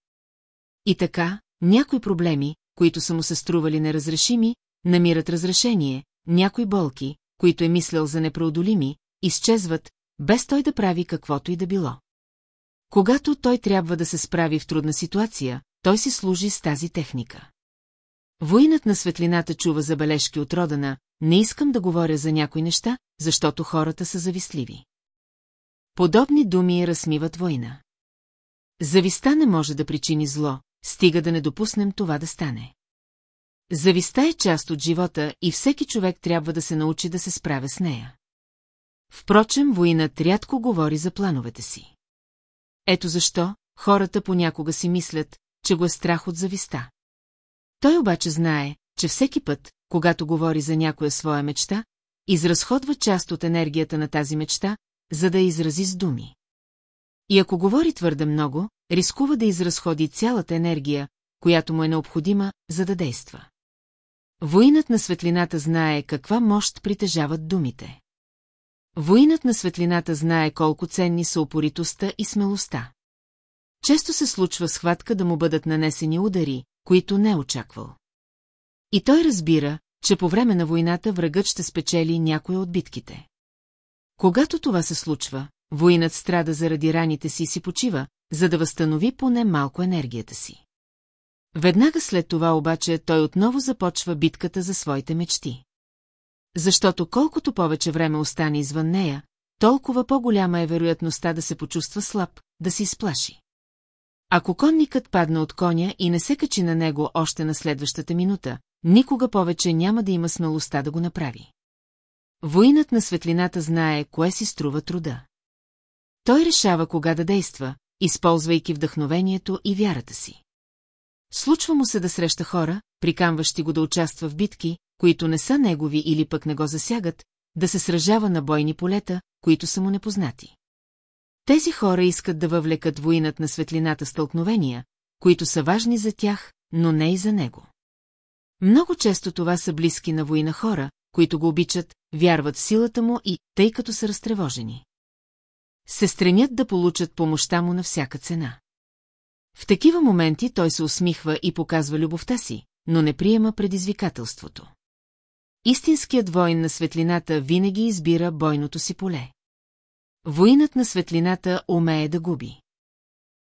И така, някои проблеми, които са му се стрували неразрешими, намират разрешение, някои болки, които е мислял за непреодолими, изчезват, без той да прави каквото и да било. Когато той трябва да се справи в трудна ситуация, той си служи с тази техника. Воинът на светлината чува забележки от родана, не искам да говоря за някои неща, защото хората са завистливи. Подобни думи разсмиват война. Зависта не може да причини зло, стига да не допуснем това да стане. Зависта е част от живота и всеки човек трябва да се научи да се справя с нея. Впрочем, воинът рядко говори за плановете си. Ето защо хората понякога си мислят, че го е страх от зависта. Той обаче знае, че всеки път, когато говори за някоя своя мечта, изразходва част от енергията на тази мечта, за да изрази с думи. И ако говори твърде много, рискува да изразходи цялата енергия, която му е необходима, за да действа. Воинът на светлината знае каква мощ притежават думите. Воинът на светлината знае колко ценни са упоритостта и смелостта. Често се случва схватка да му бъдат нанесени удари, които не е очаквал. И той разбира, че по време на войната врагът ще спечели някоя от битките. Когато това се случва, воинът страда заради раните си и си почива, за да възстанови поне малко енергията си. Веднага след това обаче той отново започва битката за своите мечти. Защото колкото повече време остане извън нея, толкова по-голяма е вероятността да се почувства слаб, да се изплаши. Ако конникът падна от коня и не се качи на него още на следващата минута, никога повече няма да има смелостта да го направи. Воинът на светлината знае, кое си струва труда. Той решава кога да действа, използвайки вдъхновението и вярата си. Случва му се да среща хора, прикамващи го да участва в битки, които не са негови или пък не го засягат, да се сражава на бойни полета, които са му непознати. Тези хора искат да въвлекат воинът на светлината стълкновения, които са важни за тях, но не и за него. Много често това са близки на война хора, които го обичат, вярват в силата му и, тъй като са разтревожени, се стремят да получат помощта му на всяка цена. В такива моменти той се усмихва и показва любовта си, но не приема предизвикателството. Истинският воин на светлината винаги избира бойното си поле. Воинът на светлината умее да губи.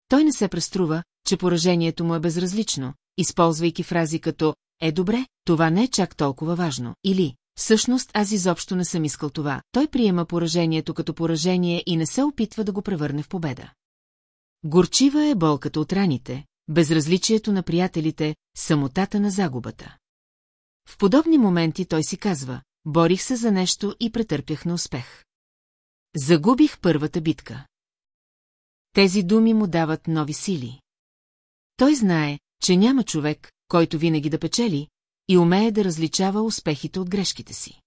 Той не се преструва, че поражението му е безразлично, използвайки фрази като «Е добре, това не е чак толкова важно» или «Всъщност аз изобщо не съм искал това». Той приема поражението като поражение и не се опитва да го превърне в победа. Горчива е болката от раните, безразличието на приятелите, самотата на загубата. В подобни моменти той си казва, борих се за нещо и претърпях на успех. Загубих първата битка. Тези думи му дават нови сили. Той знае, че няма човек, който винаги да печели, и умее да различава успехите от грешките си.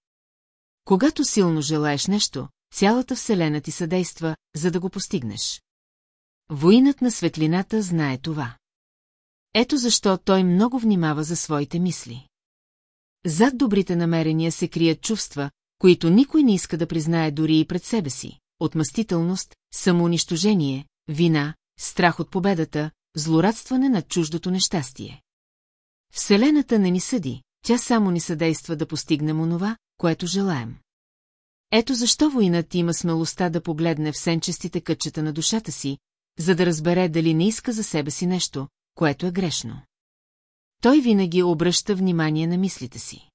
Когато силно желаеш нещо, цялата вселена ти съдейства, за да го постигнеш. Воинът на светлината знае това. Ето защо той много внимава за своите мисли. Зад добрите намерения се крият чувства, които никой не иска да признае дори и пред себе си. Отмъстителност, самоунищожение, вина, страх от победата, злорадстване над чуждото нещастие. Вселената не ни съди, тя само ни съдейства да постигнем онова, което желаем. Ето защо войнат има смелостта да погледне в сенчестите кътчета на душата си, за да разбере дали не иска за себе си нещо, което е грешно. Той винаги обръща внимание на мислите си.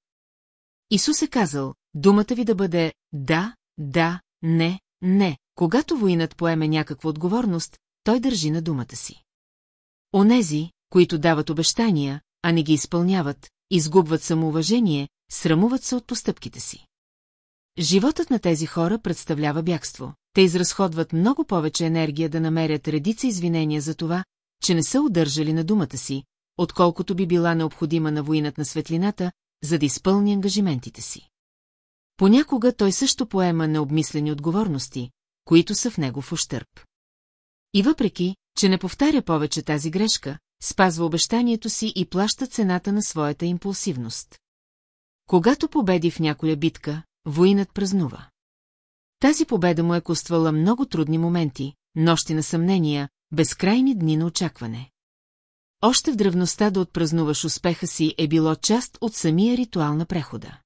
Исус е казал, думата ви да бъде да, да, не, не. Когато воинът поеме някаква отговорност, той държи на думата си. Онези, които дават обещания, а не ги изпълняват, изгубват самоуважение, срамуват се от постъпките си. Животът на тези хора представлява бягство. Те изразходват много повече енергия да намерят редица извинения за това, че не са удържали на думата си, отколкото би била необходима на воинът на светлината, за да изпълни ангажиментите си. Понякога той също поема необмислени отговорности, които са в него в ущърп. И въпреки, че не повтаря повече тази грешка, спазва обещанието си и плаща цената на своята импулсивност. Когато победи в някоя битка, воинът празнува. Тази победа му е коствала много трудни моменти, нощи на съмнения, безкрайни дни на очакване. Още в древността да отпразнуваш успеха си е било част от самия ритуал на прехода.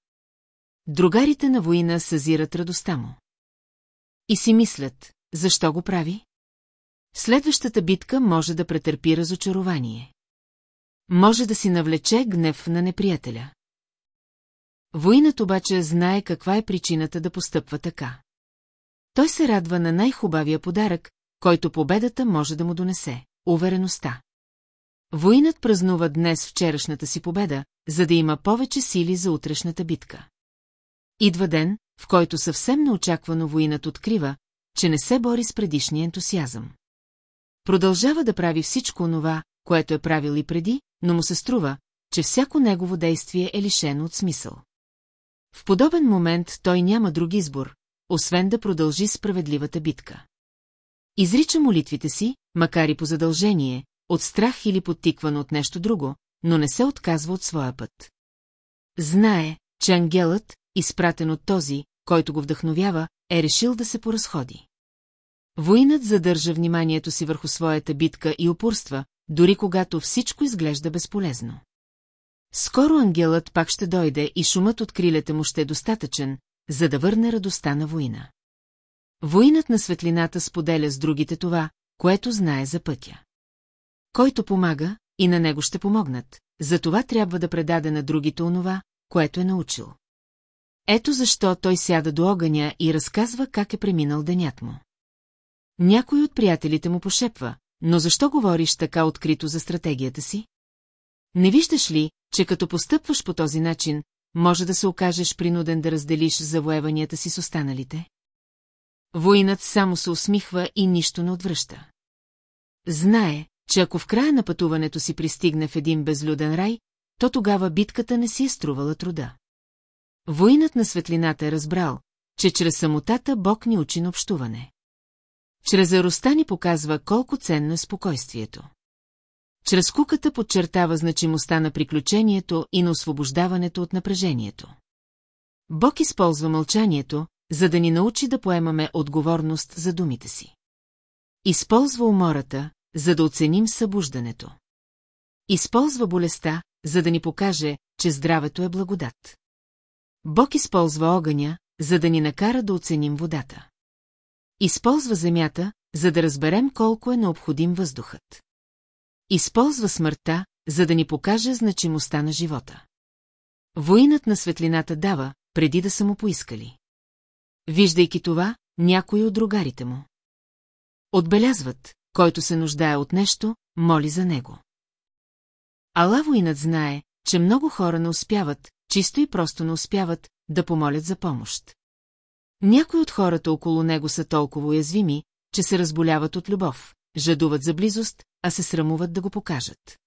Другарите на война съзират радостта му. И си мислят, защо го прави? Следващата битка може да претърпи разочарование. Може да си навлече гнев на неприятеля. Воинът обаче знае каква е причината да постъпва така. Той се радва на най-хубавия подарък, който победата може да му донесе – увереността. Воинът празнува днес вчерашната си победа, за да има повече сили за утрешната битка. Идва ден, в който съвсем неочаквано воинът открива, че не се бори с предишния ентусиазъм. Продължава да прави всичко онова, което е правил и преди, но му се струва, че всяко негово действие е лишено от смисъл. В подобен момент той няма друг избор, освен да продължи справедливата битка. Изрича молитвите си, макар и по задължение, от страх или подтикван от нещо друго, но не се отказва от своя път. Знае, че ангелът, изпратен от този, който го вдъхновява, е решил да се поразходи. Воинът задържа вниманието си върху своята битка и упорства, дори когато всичко изглежда безполезно. Скоро ангелът пак ще дойде и шумът от крилете му ще е достатъчен, за да върне радостта на война. Воинът на светлината споделя с другите това, което знае за пътя. Който помага, и на него ще помогнат, затова трябва да предаде на другите онова, което е научил. Ето защо той сяда до огъня и разказва как е преминал денят му. Някой от приятелите му пошепва, но защо говориш така открито за стратегията си? Не виждаш ли, че като постъпваш по този начин, може да се окажеш принуден да разделиш завоеванията си с останалите? Воинът само се усмихва и нищо не отвръща. Знае, че ако в края на пътуването си пристигне в един безлюден рай, то тогава битката не си е струвала труда. Воинът на светлината е разбрал, че чрез самотата Бог ни учи на общуване. Чрез зароста ни показва колко ценно е спокойствието. Чрез куката подчертава значимостта на приключението и на освобождаването от напрежението. Бог използва мълчанието, за да ни научи да поемаме отговорност за думите си. Използва умората, за да оценим събуждането. Използва болестта, за да ни покаже, че здравето е благодат. Бог използва огъня, за да ни накара да оценим водата. Използва земята, за да разберем колко е необходим въздухът. Използва смъртта, за да ни покаже значимостта на живота. Воинът на светлината дава, преди да са му поискали. Виждайки това, някои от другарите му. Отбелязват, който се нуждае от нещо, моли за него. Ала воинът знае, че много хора не успяват, чисто и просто не успяват, да помолят за помощ. Някои от хората около него са толкова уязвими, че се разболяват от любов, жадуват за близост, а се срамуват да го покажат.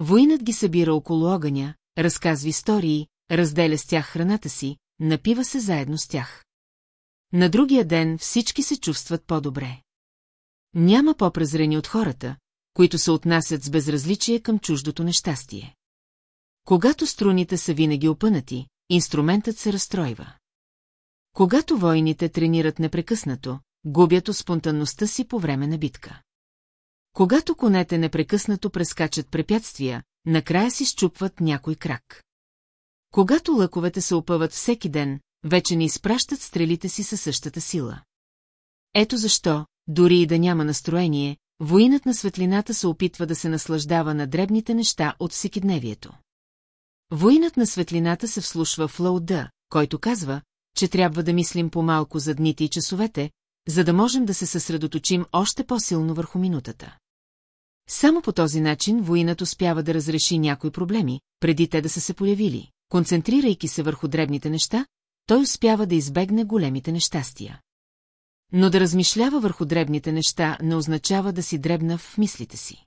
Воинът ги събира около огъня, разказва истории, разделя с тях храната си, напива се заедно с тях. На другия ден всички се чувстват по-добре. Няма по-презрени от хората, които се отнасят с безразличие към чуждото нещастие. Когато струните са винаги опънати, инструментът се разстройва. Когато войните тренират непрекъснато, губят спонтанността си по време на битка. Когато конете непрекъснато прескачат препятствия, накрая си щупват някой крак. Когато лъковете се опъват всеки ден, вече не изпращат стрелите си със същата сила. Ето защо, дори и да няма настроение, воинът на светлината се опитва да се наслаждава на дребните неща от всекидневието. Воинът на светлината се вслушва в Лауда, който казва, че трябва да мислим по-малко за дните и часовете, за да можем да се съсредоточим още по-силно върху минутата. Само по този начин воинът успява да разреши някои проблеми, преди те да са се появили. Концентрирайки се върху дребните неща, той успява да избегне големите нещастия. Но да размишлява върху дребните неща не означава да си дребна в мислите си.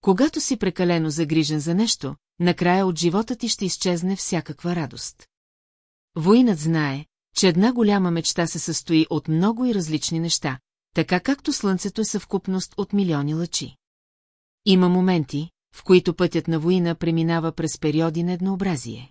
Когато си прекалено загрижен за нещо, накрая от живота ти ще изчезне всякаква радост. Воинът знае, че една голяма мечта се състои от много и различни неща, така както слънцето е съвкупност от милиони лъчи. Има моменти, в които пътят на война преминава през периоди на еднообразие.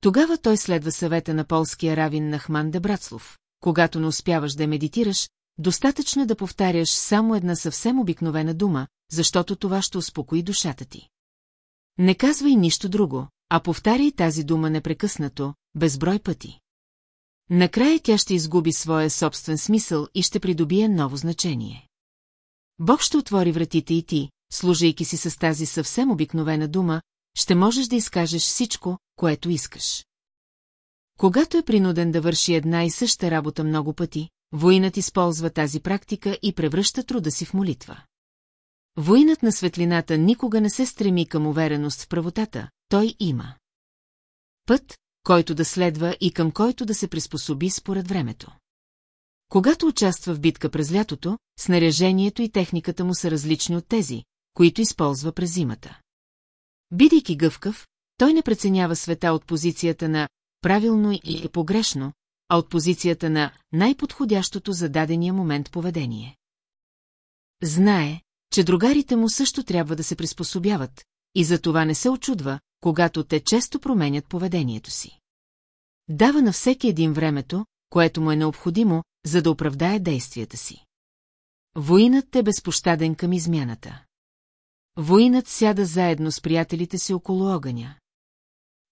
Тогава той следва съвета на полския равин Нахман Дебрацлов. Когато не успяваш да медитираш, достатъчно е да повтаряш само една съвсем обикновена дума, защото това ще успокои душата ти. Не казвай нищо друго, а повтаряй тази дума непрекъснато, безброй пъти. Накрая тя ще изгуби своя собствен смисъл и ще придобие ново значение. Бог ще отвори вратите и ти, служейки си с тази съвсем обикновена дума, ще можеш да изкажеш всичко, което искаш. Когато е принуден да върши една и съща работа много пъти, воинът използва тази практика и превръща труда си в молитва. Воинът на светлината никога не се стреми към увереност в правотата, той има. Път, който да следва и към който да се приспособи според времето. Когато участва в битка през лятото, снаряжението и техниката му са различни от тези, които използва през зимата. Бидейки гъвкав, той не преценява света от позицията на правилно и погрешно, а от позицията на най-подходящото за дадения момент поведение. Знае, че другарите му също трябва да се приспособяват, и за това не се очудва, когато те често променят поведението си. Дава на всеки един времето, което му е необходимо, за да оправдае действията си. Воинът е безпощаден към измяната. Воинът сяда заедно с приятелите си около огъня.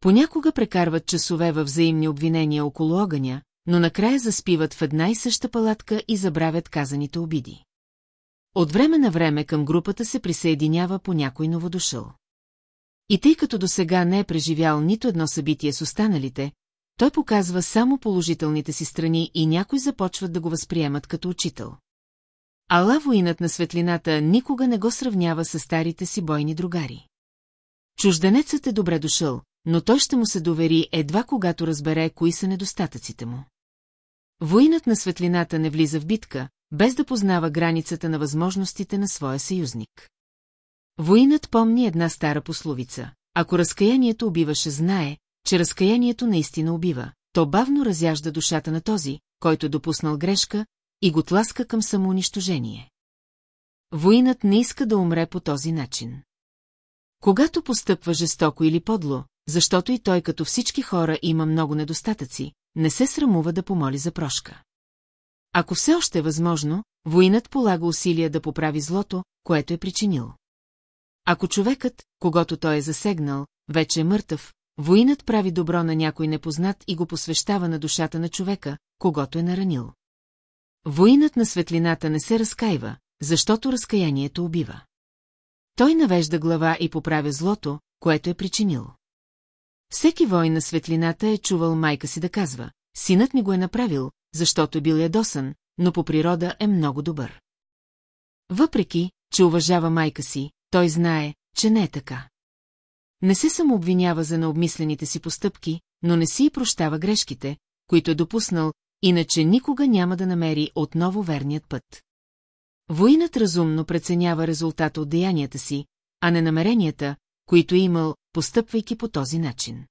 Понякога прекарват часове във взаимни обвинения около огъня, но накрая заспиват в една и съща палатка и забравят казаните обиди. От време на време към групата се присъединява по някой новодушъл. И тъй като до сега не е преживял нито едно събитие с останалите, той показва само положителните си страни и някои започват да го възприемат като учител. Ала воинът на светлината никога не го сравнява с старите си бойни другари. Чужденецът е добре дошъл, но той ще му се довери едва когато разбере кои са недостатъците му. Воинът на светлината не влиза в битка, без да познава границата на възможностите на своя съюзник. Воинът помни една стара пословица. Ако разкаянието убиваше, знае, че разкаянието наистина убива. То бавно разяжда душата на този, който е допуснал грешка, и го тласка към самоунищожение. Воинът не иска да умре по този начин. Когато постъпва жестоко или подло, защото и той като всички хора има много недостатъци, не се срамува да помоли за прошка. Ако все още е възможно, воинът полага усилия да поправи злото, което е причинил. Ако човекът, когато той е засегнал, вече е мъртъв, воинът прави добро на някой непознат и го посвещава на душата на човека, когато е наранил. Воинът на светлината не се разкаива, защото разкаянието убива. Той навежда глава и поправя злото, което е причинил. Всеки войн на светлината е чувал майка си да казва, синът ми го е направил, защото е бил ядосан, но по природа е много добър. Въпреки, че уважава майка си, той знае, че не е така. Не се самообвинява за необмислените си постъпки, но не си и прощава грешките, които е допуснал, иначе никога няма да намери отново верният път. Воинът разумно преценява резултата от деянията си, а не намеренията, които е имал, постъпвайки по този начин.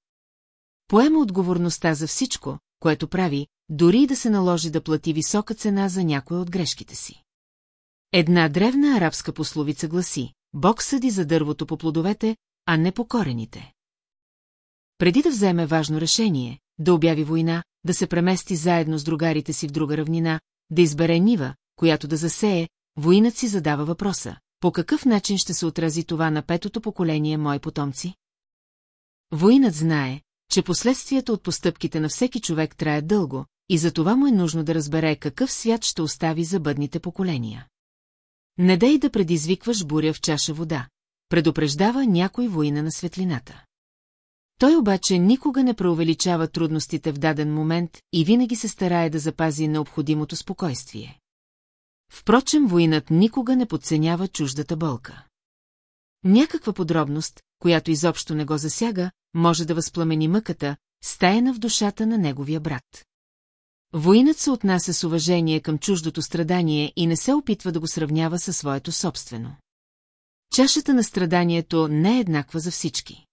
Поема отговорността за всичко, което прави, дори и да се наложи да плати висока цена за някоя от грешките си. Една древна арабска пословица гласи, Бог съди за дървото по плодовете, а не по корените. Преди да вземе важно решение, да обяви война, да се премести заедно с другарите си в друга равнина, да избере нива, която да засее, воинът си задава въпроса. По какъв начин ще се отрази това на петото поколение мои потомци? Воинът знае, че последствията от постъпките на всеки човек траят дълго, и за това му е нужно да разбере какъв свят ще остави за бъдните поколения. Не дай да предизвикваш буря в чаша вода, предупреждава някой воина на светлината. Той обаче никога не преувеличава трудностите в даден момент и винаги се старае да запази необходимото спокойствие. Впрочем, воинът никога не подценява чуждата болка. Някаква подробност, която изобщо не го засяга, може да възпламени мъката, стаяна в душата на неговия брат. Воинът се отнася с уважение към чуждото страдание и не се опитва да го сравнява със своето собствено. Чашата на страданието не е еднаква за всички.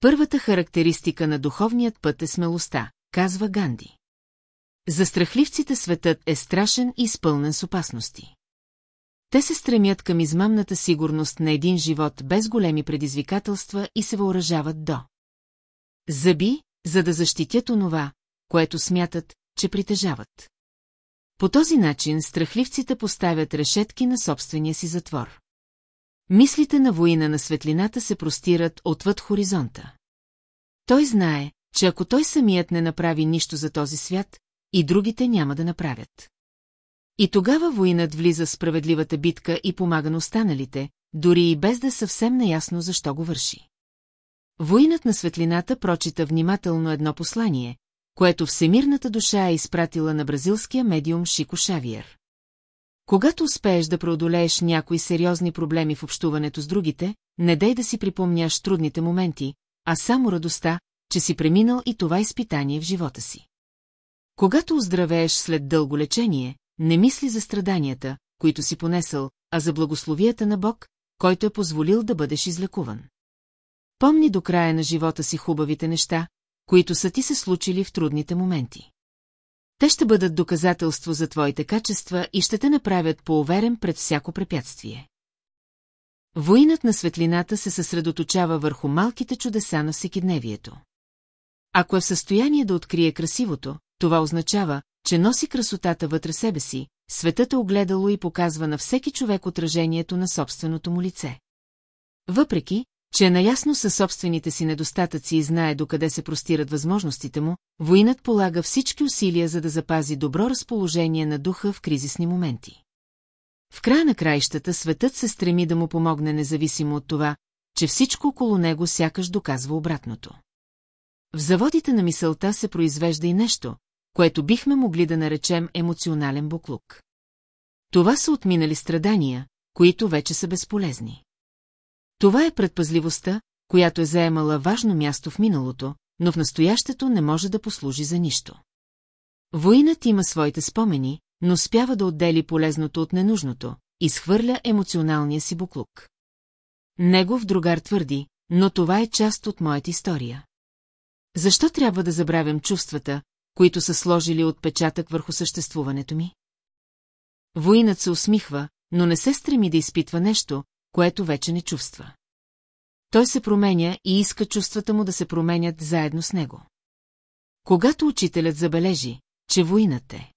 Първата характеристика на духовният път е смелостта, казва Ганди. За страхливците светът е страшен и изпълнен с опасности. Те се стремят към измамната сигурност на един живот без големи предизвикателства и се въоръжават до. Зъби, за да защитят онова, което смятат, че притежават. По този начин страхливците поставят решетки на собствения си затвор. Мислите на воина на светлината се простират отвъд хоризонта. Той знае, че ако той самият не направи нищо за този свят, и другите няма да направят. И тогава воинът влиза в справедливата битка и помага на останалите, дори и без да е съвсем наясно защо го върши. Воинът на светлината прочита внимателно едно послание, което всемирната душа е изпратила на бразилския медиум Шико Шавиер. Когато успееш да преодолееш някои сериозни проблеми в общуването с другите, не дай да си припомняш трудните моменти, а само радостта, че си преминал и това изпитание в живота си. Когато оздравееш след дълго лечение, не мисли за страданията, които си понесъл, а за благословията на Бог, който е позволил да бъдеш излекуван. Помни до края на живота си хубавите неща, които са ти се случили в трудните моменти. Те ще бъдат доказателство за твоите качества и ще те направят по-уверен пред всяко препятствие. Воинът на светлината се съсредоточава върху малките чудеса на всекидневието. Ако е в състояние да открие красивото, това означава, че носи красотата вътре себе си, светът е огледало и показва на всеки човек отражението на собственото му лице. Въпреки, че е наясно със собствените си недостатъци и знае докъде се простират възможностите му, воинът полага всички усилия за да запази добро разположение на духа в кризисни моменти. В края на краищата светът се стреми да му помогне независимо от това, че всичко около него сякаш доказва обратното. В заводите на мисълта се произвежда и нещо, което бихме могли да наречем емоционален буклук. Това са отминали страдания, които вече са безполезни. Това е предпазливостта, която е заемала важно място в миналото, но в настоящето не може да послужи за нищо. Воинът има своите спомени, но спява да отдели полезното от ненужното, изхвърля емоционалния си буклук. Негов другар твърди, но това е част от моята история. Защо трябва да забравям чувствата, които са сложили отпечатък върху съществуването ми? Воинът се усмихва, но не се стреми да изпитва нещо, което вече не чувства. Той се променя и иска чувствата му да се променят заедно с него. Когато учителят забележи, че воинът е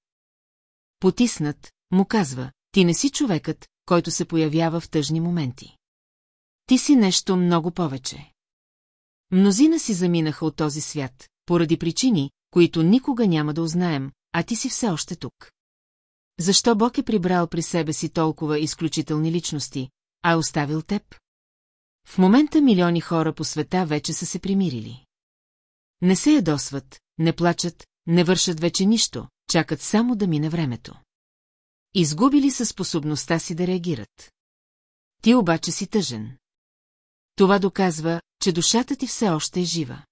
потиснат, му казва, ти не си човекът, който се появява в тъжни моменти. Ти си нещо много повече. Мнозина си заминаха от този свят, поради причини, които никога няма да узнаем, а ти си все още тук. Защо Бог е прибрал при себе си толкова изключителни личности, а е оставил теб? В момента милиони хора по света вече са се примирили. Не се ядосват, не плачат, не вършат вече нищо, чакат само да мине времето. Изгубили са способността си да реагират. Ти обаче си тъжен. Това доказва, че душата ти все още е жива.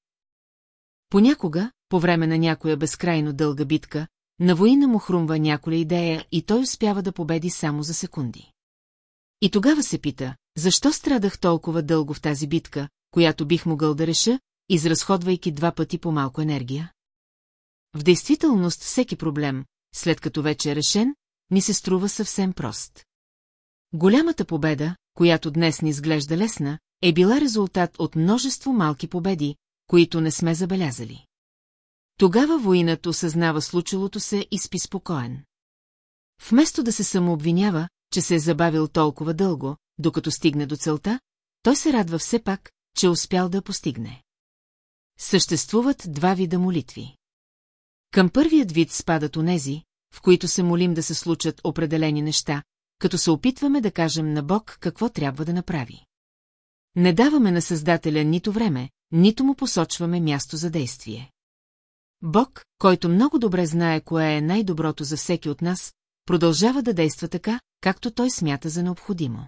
Понякога, по време на някоя безкрайно дълга битка, на воина му хрумва няколя идея и той успява да победи само за секунди. И тогава се пита, защо страдах толкова дълго в тази битка, която бих могъл да реша, изразходвайки два пъти по малко енергия? В действителност всеки проблем, след като вече е решен, ми се струва съвсем прост. Голямата победа, която днес ни изглежда лесна, е била резултат от множество малки победи, които не сме забелязали. Тогава воинът осъзнава случилото се и спи спокоен. Вместо да се самообвинява, че се е забавил толкова дълго, докато стигне до целта, той се радва все пак, че е успял да постигне. Съществуват два вида молитви. Към първият вид спадат онези, в които се молим да се случат определени неща, като се опитваме да кажем на Бог какво трябва да направи. Не даваме на Създателя нито време, нито му посочваме място за действие. Бог, който много добре знае кое е най-доброто за всеки от нас, продължава да действа така, както той смята за необходимо.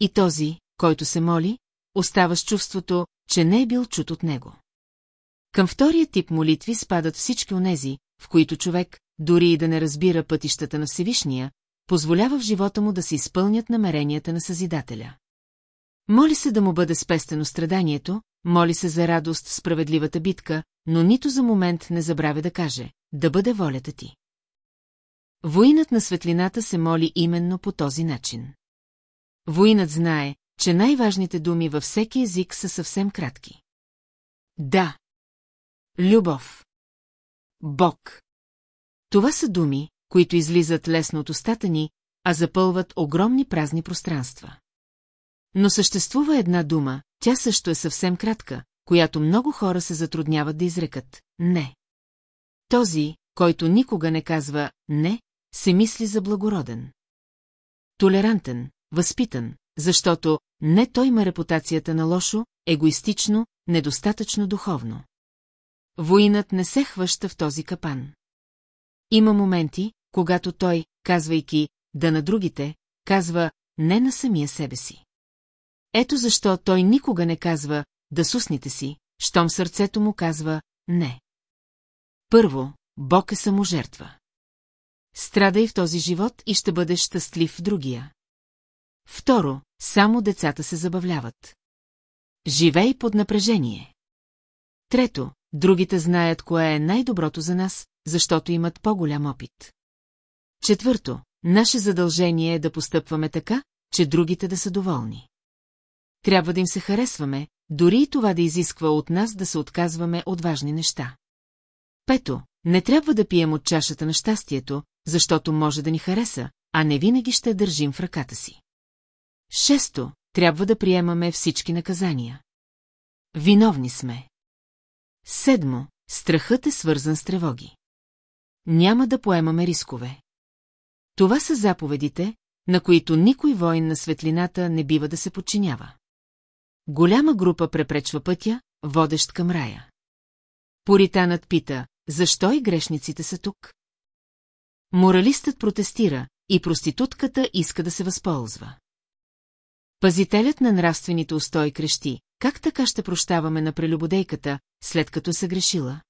И този, който се моли, остава с чувството, че не е бил чут от него. Към втория тип молитви спадат всички онези, в които човек, дори и да не разбира пътищата на Всевишния, позволява в живота му да се изпълнят намеренията на Съзидателя. Моли се да му бъде спестено страданието, моли се за радост в справедливата битка, но нито за момент не забравя да каже, да бъде волята ти. Воинът на светлината се моли именно по този начин. Воинът знае, че най-важните думи във всеки език са съвсем кратки. Да. Любов. Бог. Това са думи, които излизат лесно от устата ни, а запълват огромни празни пространства. Но съществува една дума, тя също е съвсем кратка, която много хора се затрудняват да изрекат – не. Този, който никога не казва «не», се мисли за благороден. Толерантен, възпитан, защото не той има репутацията на лошо, егоистично, недостатъчно духовно. Воинът не се хваща в този капан. Има моменти, когато той, казвайки «да на другите», казва «не на самия себе си». Ето защо той никога не казва «да сусните си», щом сърцето му казва «не». Първо, Бог е саможертва. Страдай в този живот и ще бъдеш щастлив в другия. Второ, само децата се забавляват. Живей под напрежение. Трето, другите знаят кое е най-доброто за нас, защото имат по-голям опит. Четвърто, наше задължение е да постъпваме така, че другите да са доволни. Трябва да им се харесваме, дори и това да изисква от нас да се отказваме от важни неща. Пето, не трябва да пием от чашата на щастието, защото може да ни хареса, а не винаги ще държим в ръката си. Шесто, трябва да приемаме всички наказания. Виновни сме. Седмо, страхът е свързан с тревоги. Няма да поемаме рискове. Това са заповедите, на които никой воин на светлината не бива да се подчинява. Голяма група препречва пътя, водещ към рая. Поританът пита, защо и грешниците са тук? Моралистът протестира, и проститутката иска да се възползва. Пазителят на нравствените устои крещи, как така ще прощаваме на прелюбодейката, след като се грешила?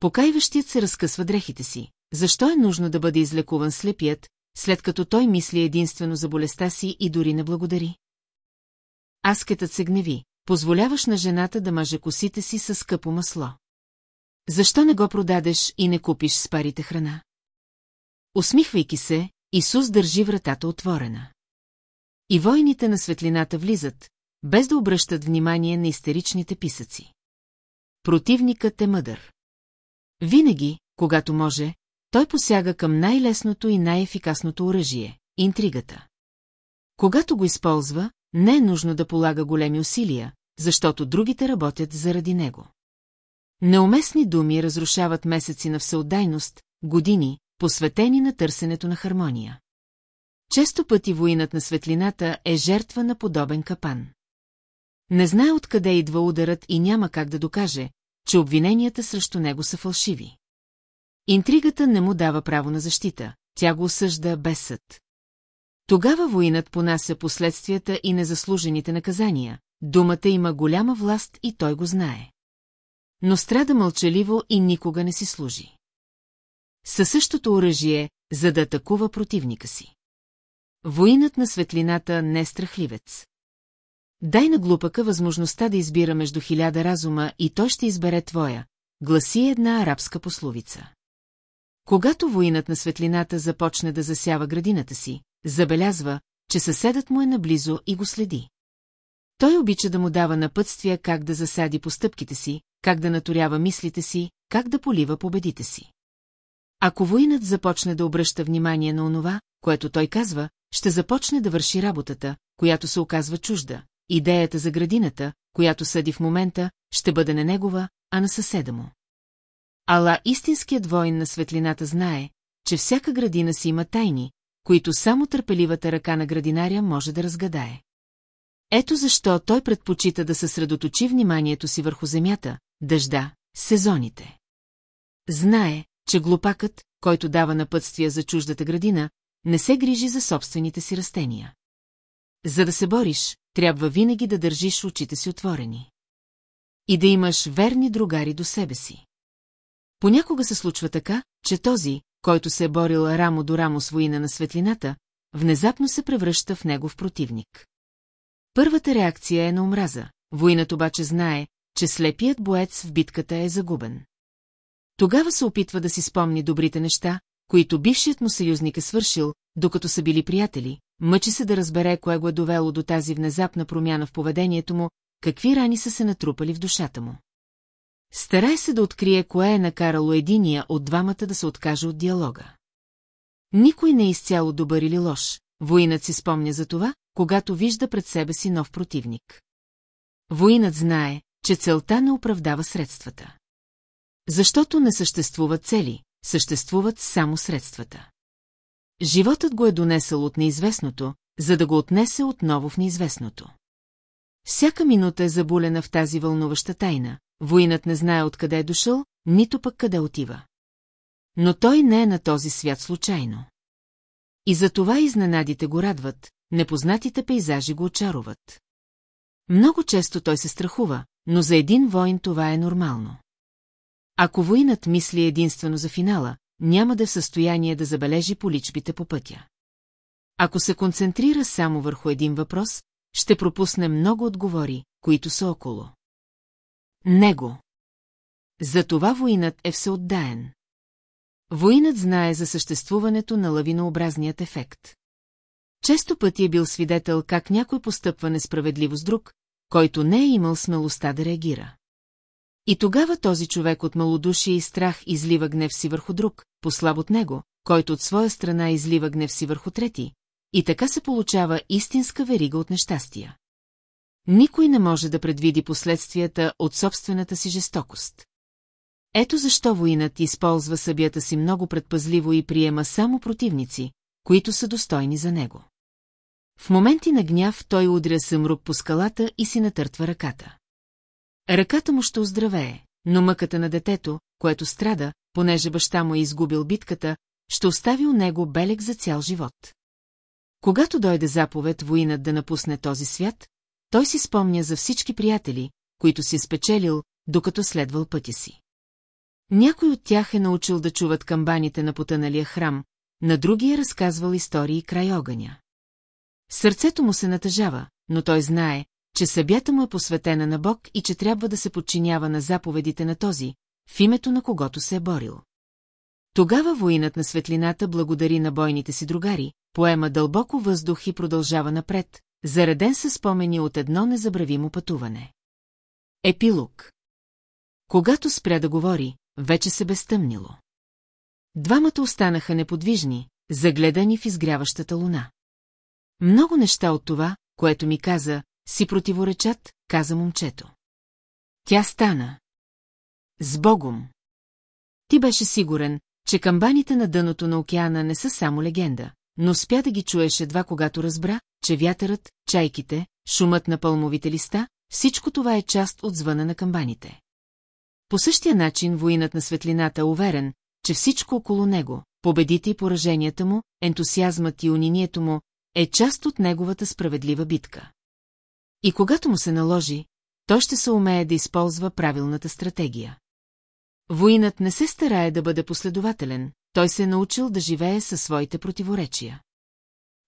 Покайващият се разкъсва дрехите си. защо е нужно да бъде излекуван слепият, след като той мисли единствено за болестта си и дори не благодари. Аскетът се гневи, позволяваш на жената да маже косите си с скъпо масло. Защо не го продадеш и не купиш с парите храна? Усмихвайки се, Исус държи вратата отворена. И войните на светлината влизат, без да обръщат внимание на истеричните писъци. Противникът е мъдър. Винаги, когато може, той посяга към най-лесното и най-ефикасното оръжие – интригата. Когато го използва, не е нужно да полага големи усилия, защото другите работят заради него. Неуместни думи разрушават месеци на всеотдайност, години, посветени на търсенето на хармония. Често пъти воинът на светлината е жертва на подобен капан. Не знае откъде идва ударът и няма как да докаже, че обвиненията срещу него са фалшиви. Интригата не му дава право на защита, тя го осъжда без съд. Тогава воинът понася последствията и незаслужените наказания, думата има голяма власт и той го знае. Но страда мълчаливо и никога не си служи. Със същото оръжие, за да атакува противника си. Воинът на светлината не е страхливец. Дай на глупака възможността да избира между хиляда разума и той ще избере твоя, гласи една арабска пословица. Когато воинът на светлината започне да засява градината си, забелязва, че съседът му е наблизо и го следи. Той обича да му дава напътствия как да засади постъпките си, как да наторява мислите си, как да полива победите си. Ако воинът започне да обръща внимание на онова, което той казва, ще започне да върши работата, която се оказва чужда. Идеята за градината, която съди в момента, ще бъде не негова, а на съседа му. Ала истинският воин на светлината знае, че всяка градина си има тайни, които само търпеливата ръка на градинаря може да разгадае. Ето защо той предпочита да съсредоточи вниманието си върху земята, дъжда, сезоните. Знае, че глупакът, който дава напътствия за чуждата градина, не се грижи за собствените си растения. За да се бориш, трябва винаги да държиш очите си отворени. И да имаш верни другари до себе си. Понякога се случва така, че този, който се е борил рамо до рамо с воина на светлината, внезапно се превръща в негов противник. Първата реакция е на омраза, воинът обаче знае, че слепият боец в битката е загубен. Тогава се опитва да си спомни добрите неща, които бившият му съюзник е свършил, докато са били приятели, мъчи се да разбере кое го е довело до тази внезапна промяна в поведението му, какви рани са се натрупали в душата му. Старай се да открие кое е накарало единия от двамата да се откаже от диалога. Никой не е изцяло добър или лош, воинът си спомня за това, когато вижда пред себе си нов противник. Воинът знае, че целта не оправдава средствата. Защото не съществуват цели, съществуват само средствата. Животът го е донесъл от неизвестното, за да го отнесе отново в неизвестното. Всяка минута е забулена в тази вълнуваща тайна, воинът не знае откъде е дошъл, нито пък къде отива. Но той не е на този свят случайно. И за това изненадите го радват, непознатите пейзажи го очаруват. Много често той се страхува, но за един воин това е нормално. Ако воинът мисли единствено за финала, няма да е в състояние да забележи поличбите по пътя. Ако се концентрира само върху един въпрос, ще пропусне много отговори, които са около. Него. Затова воинът е всеотдаен. Воинът знае за съществуването на лавинообразният ефект. Често пъти е бил свидетел как някой постъпва несправедливо с друг, който не е имал смелостта да реагира. И тогава този човек от малодушие и страх излива гнев си върху друг, послаб от него, който от своя страна излива гнев си върху трети, и така се получава истинска верига от нещастия. Никой не може да предвиди последствията от собствената си жестокост. Ето защо воинът използва събията си много предпазливо и приема само противници, които са достойни за него. В моменти на гняв той удря съмрук по скалата и си натъртва ръката. Ръката му ще оздравее, но мъката на детето, което страда, понеже баща му е изгубил битката, ще остави у него белег за цял живот. Когато дойде заповед воинът да напусне този свят, той си спомня за всички приятели, които си спечелил, докато следвал пътя си. Някой от тях е научил да чуват камбаните на потъналия храм, на другия е разказвал истории край огъня. Сърцето му се натъжава, но той знае, че събята му е посветена на Бог и че трябва да се подчинява на заповедите на този, в името на когото се е борил. Тогава воинът на светлината благодари на бойните си другари, поема дълбоко въздух и продължава напред, зареден със спомени от едно незабравимо пътуване. Епилог Когато спря да говори, вече се безтъмнило. Двамата останаха неподвижни, загледани в изгряващата луна. Много неща от това, което ми каза, си противоречат, каза момчето. Тя стана. С Богом. Ти беше сигурен, че камбаните на дъното на океана не са само легенда, но спя да ги чуеш едва когато разбра, че вятърът, чайките, шумът на пълмовите листа, всичко това е част от звъна на камбаните. По същия начин воинът на светлината е уверен, че всичко около него, победите и пораженията му, ентусиазмът и унинието му, е част от неговата справедлива битка. И когато му се наложи, той ще се умее да използва правилната стратегия. Воинът не се старае да бъде последователен, той се е научил да живее със своите противоречия.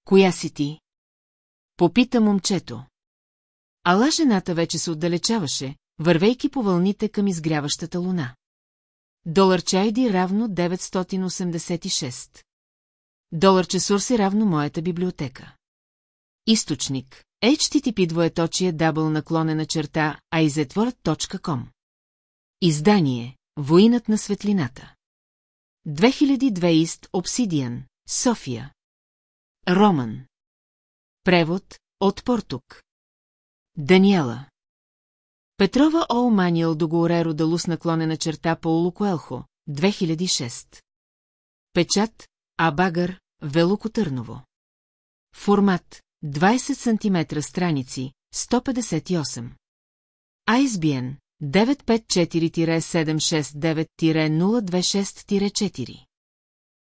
Коя си ти? Попита момчето. Ала жената вече се отдалечаваше, вървейки по вълните към изгряващата луна. Долар чайди равно 986. Долар чесурси равно моята библиотека. Източник. HTTP двоеточие дабл наклонена черта aizetword.com Издание. Воинът на светлината. 2002 Ист Обсидиан, София. Роман. Превод от Портук. Даниела. Петрова Ол Маниел до Гоуреро да лус наклонена черта Пауло Коелхо, 2006. Печат, Абагър, Велоко Търново. Формат, 20 см страници, 158. ISBN 954-769-026-4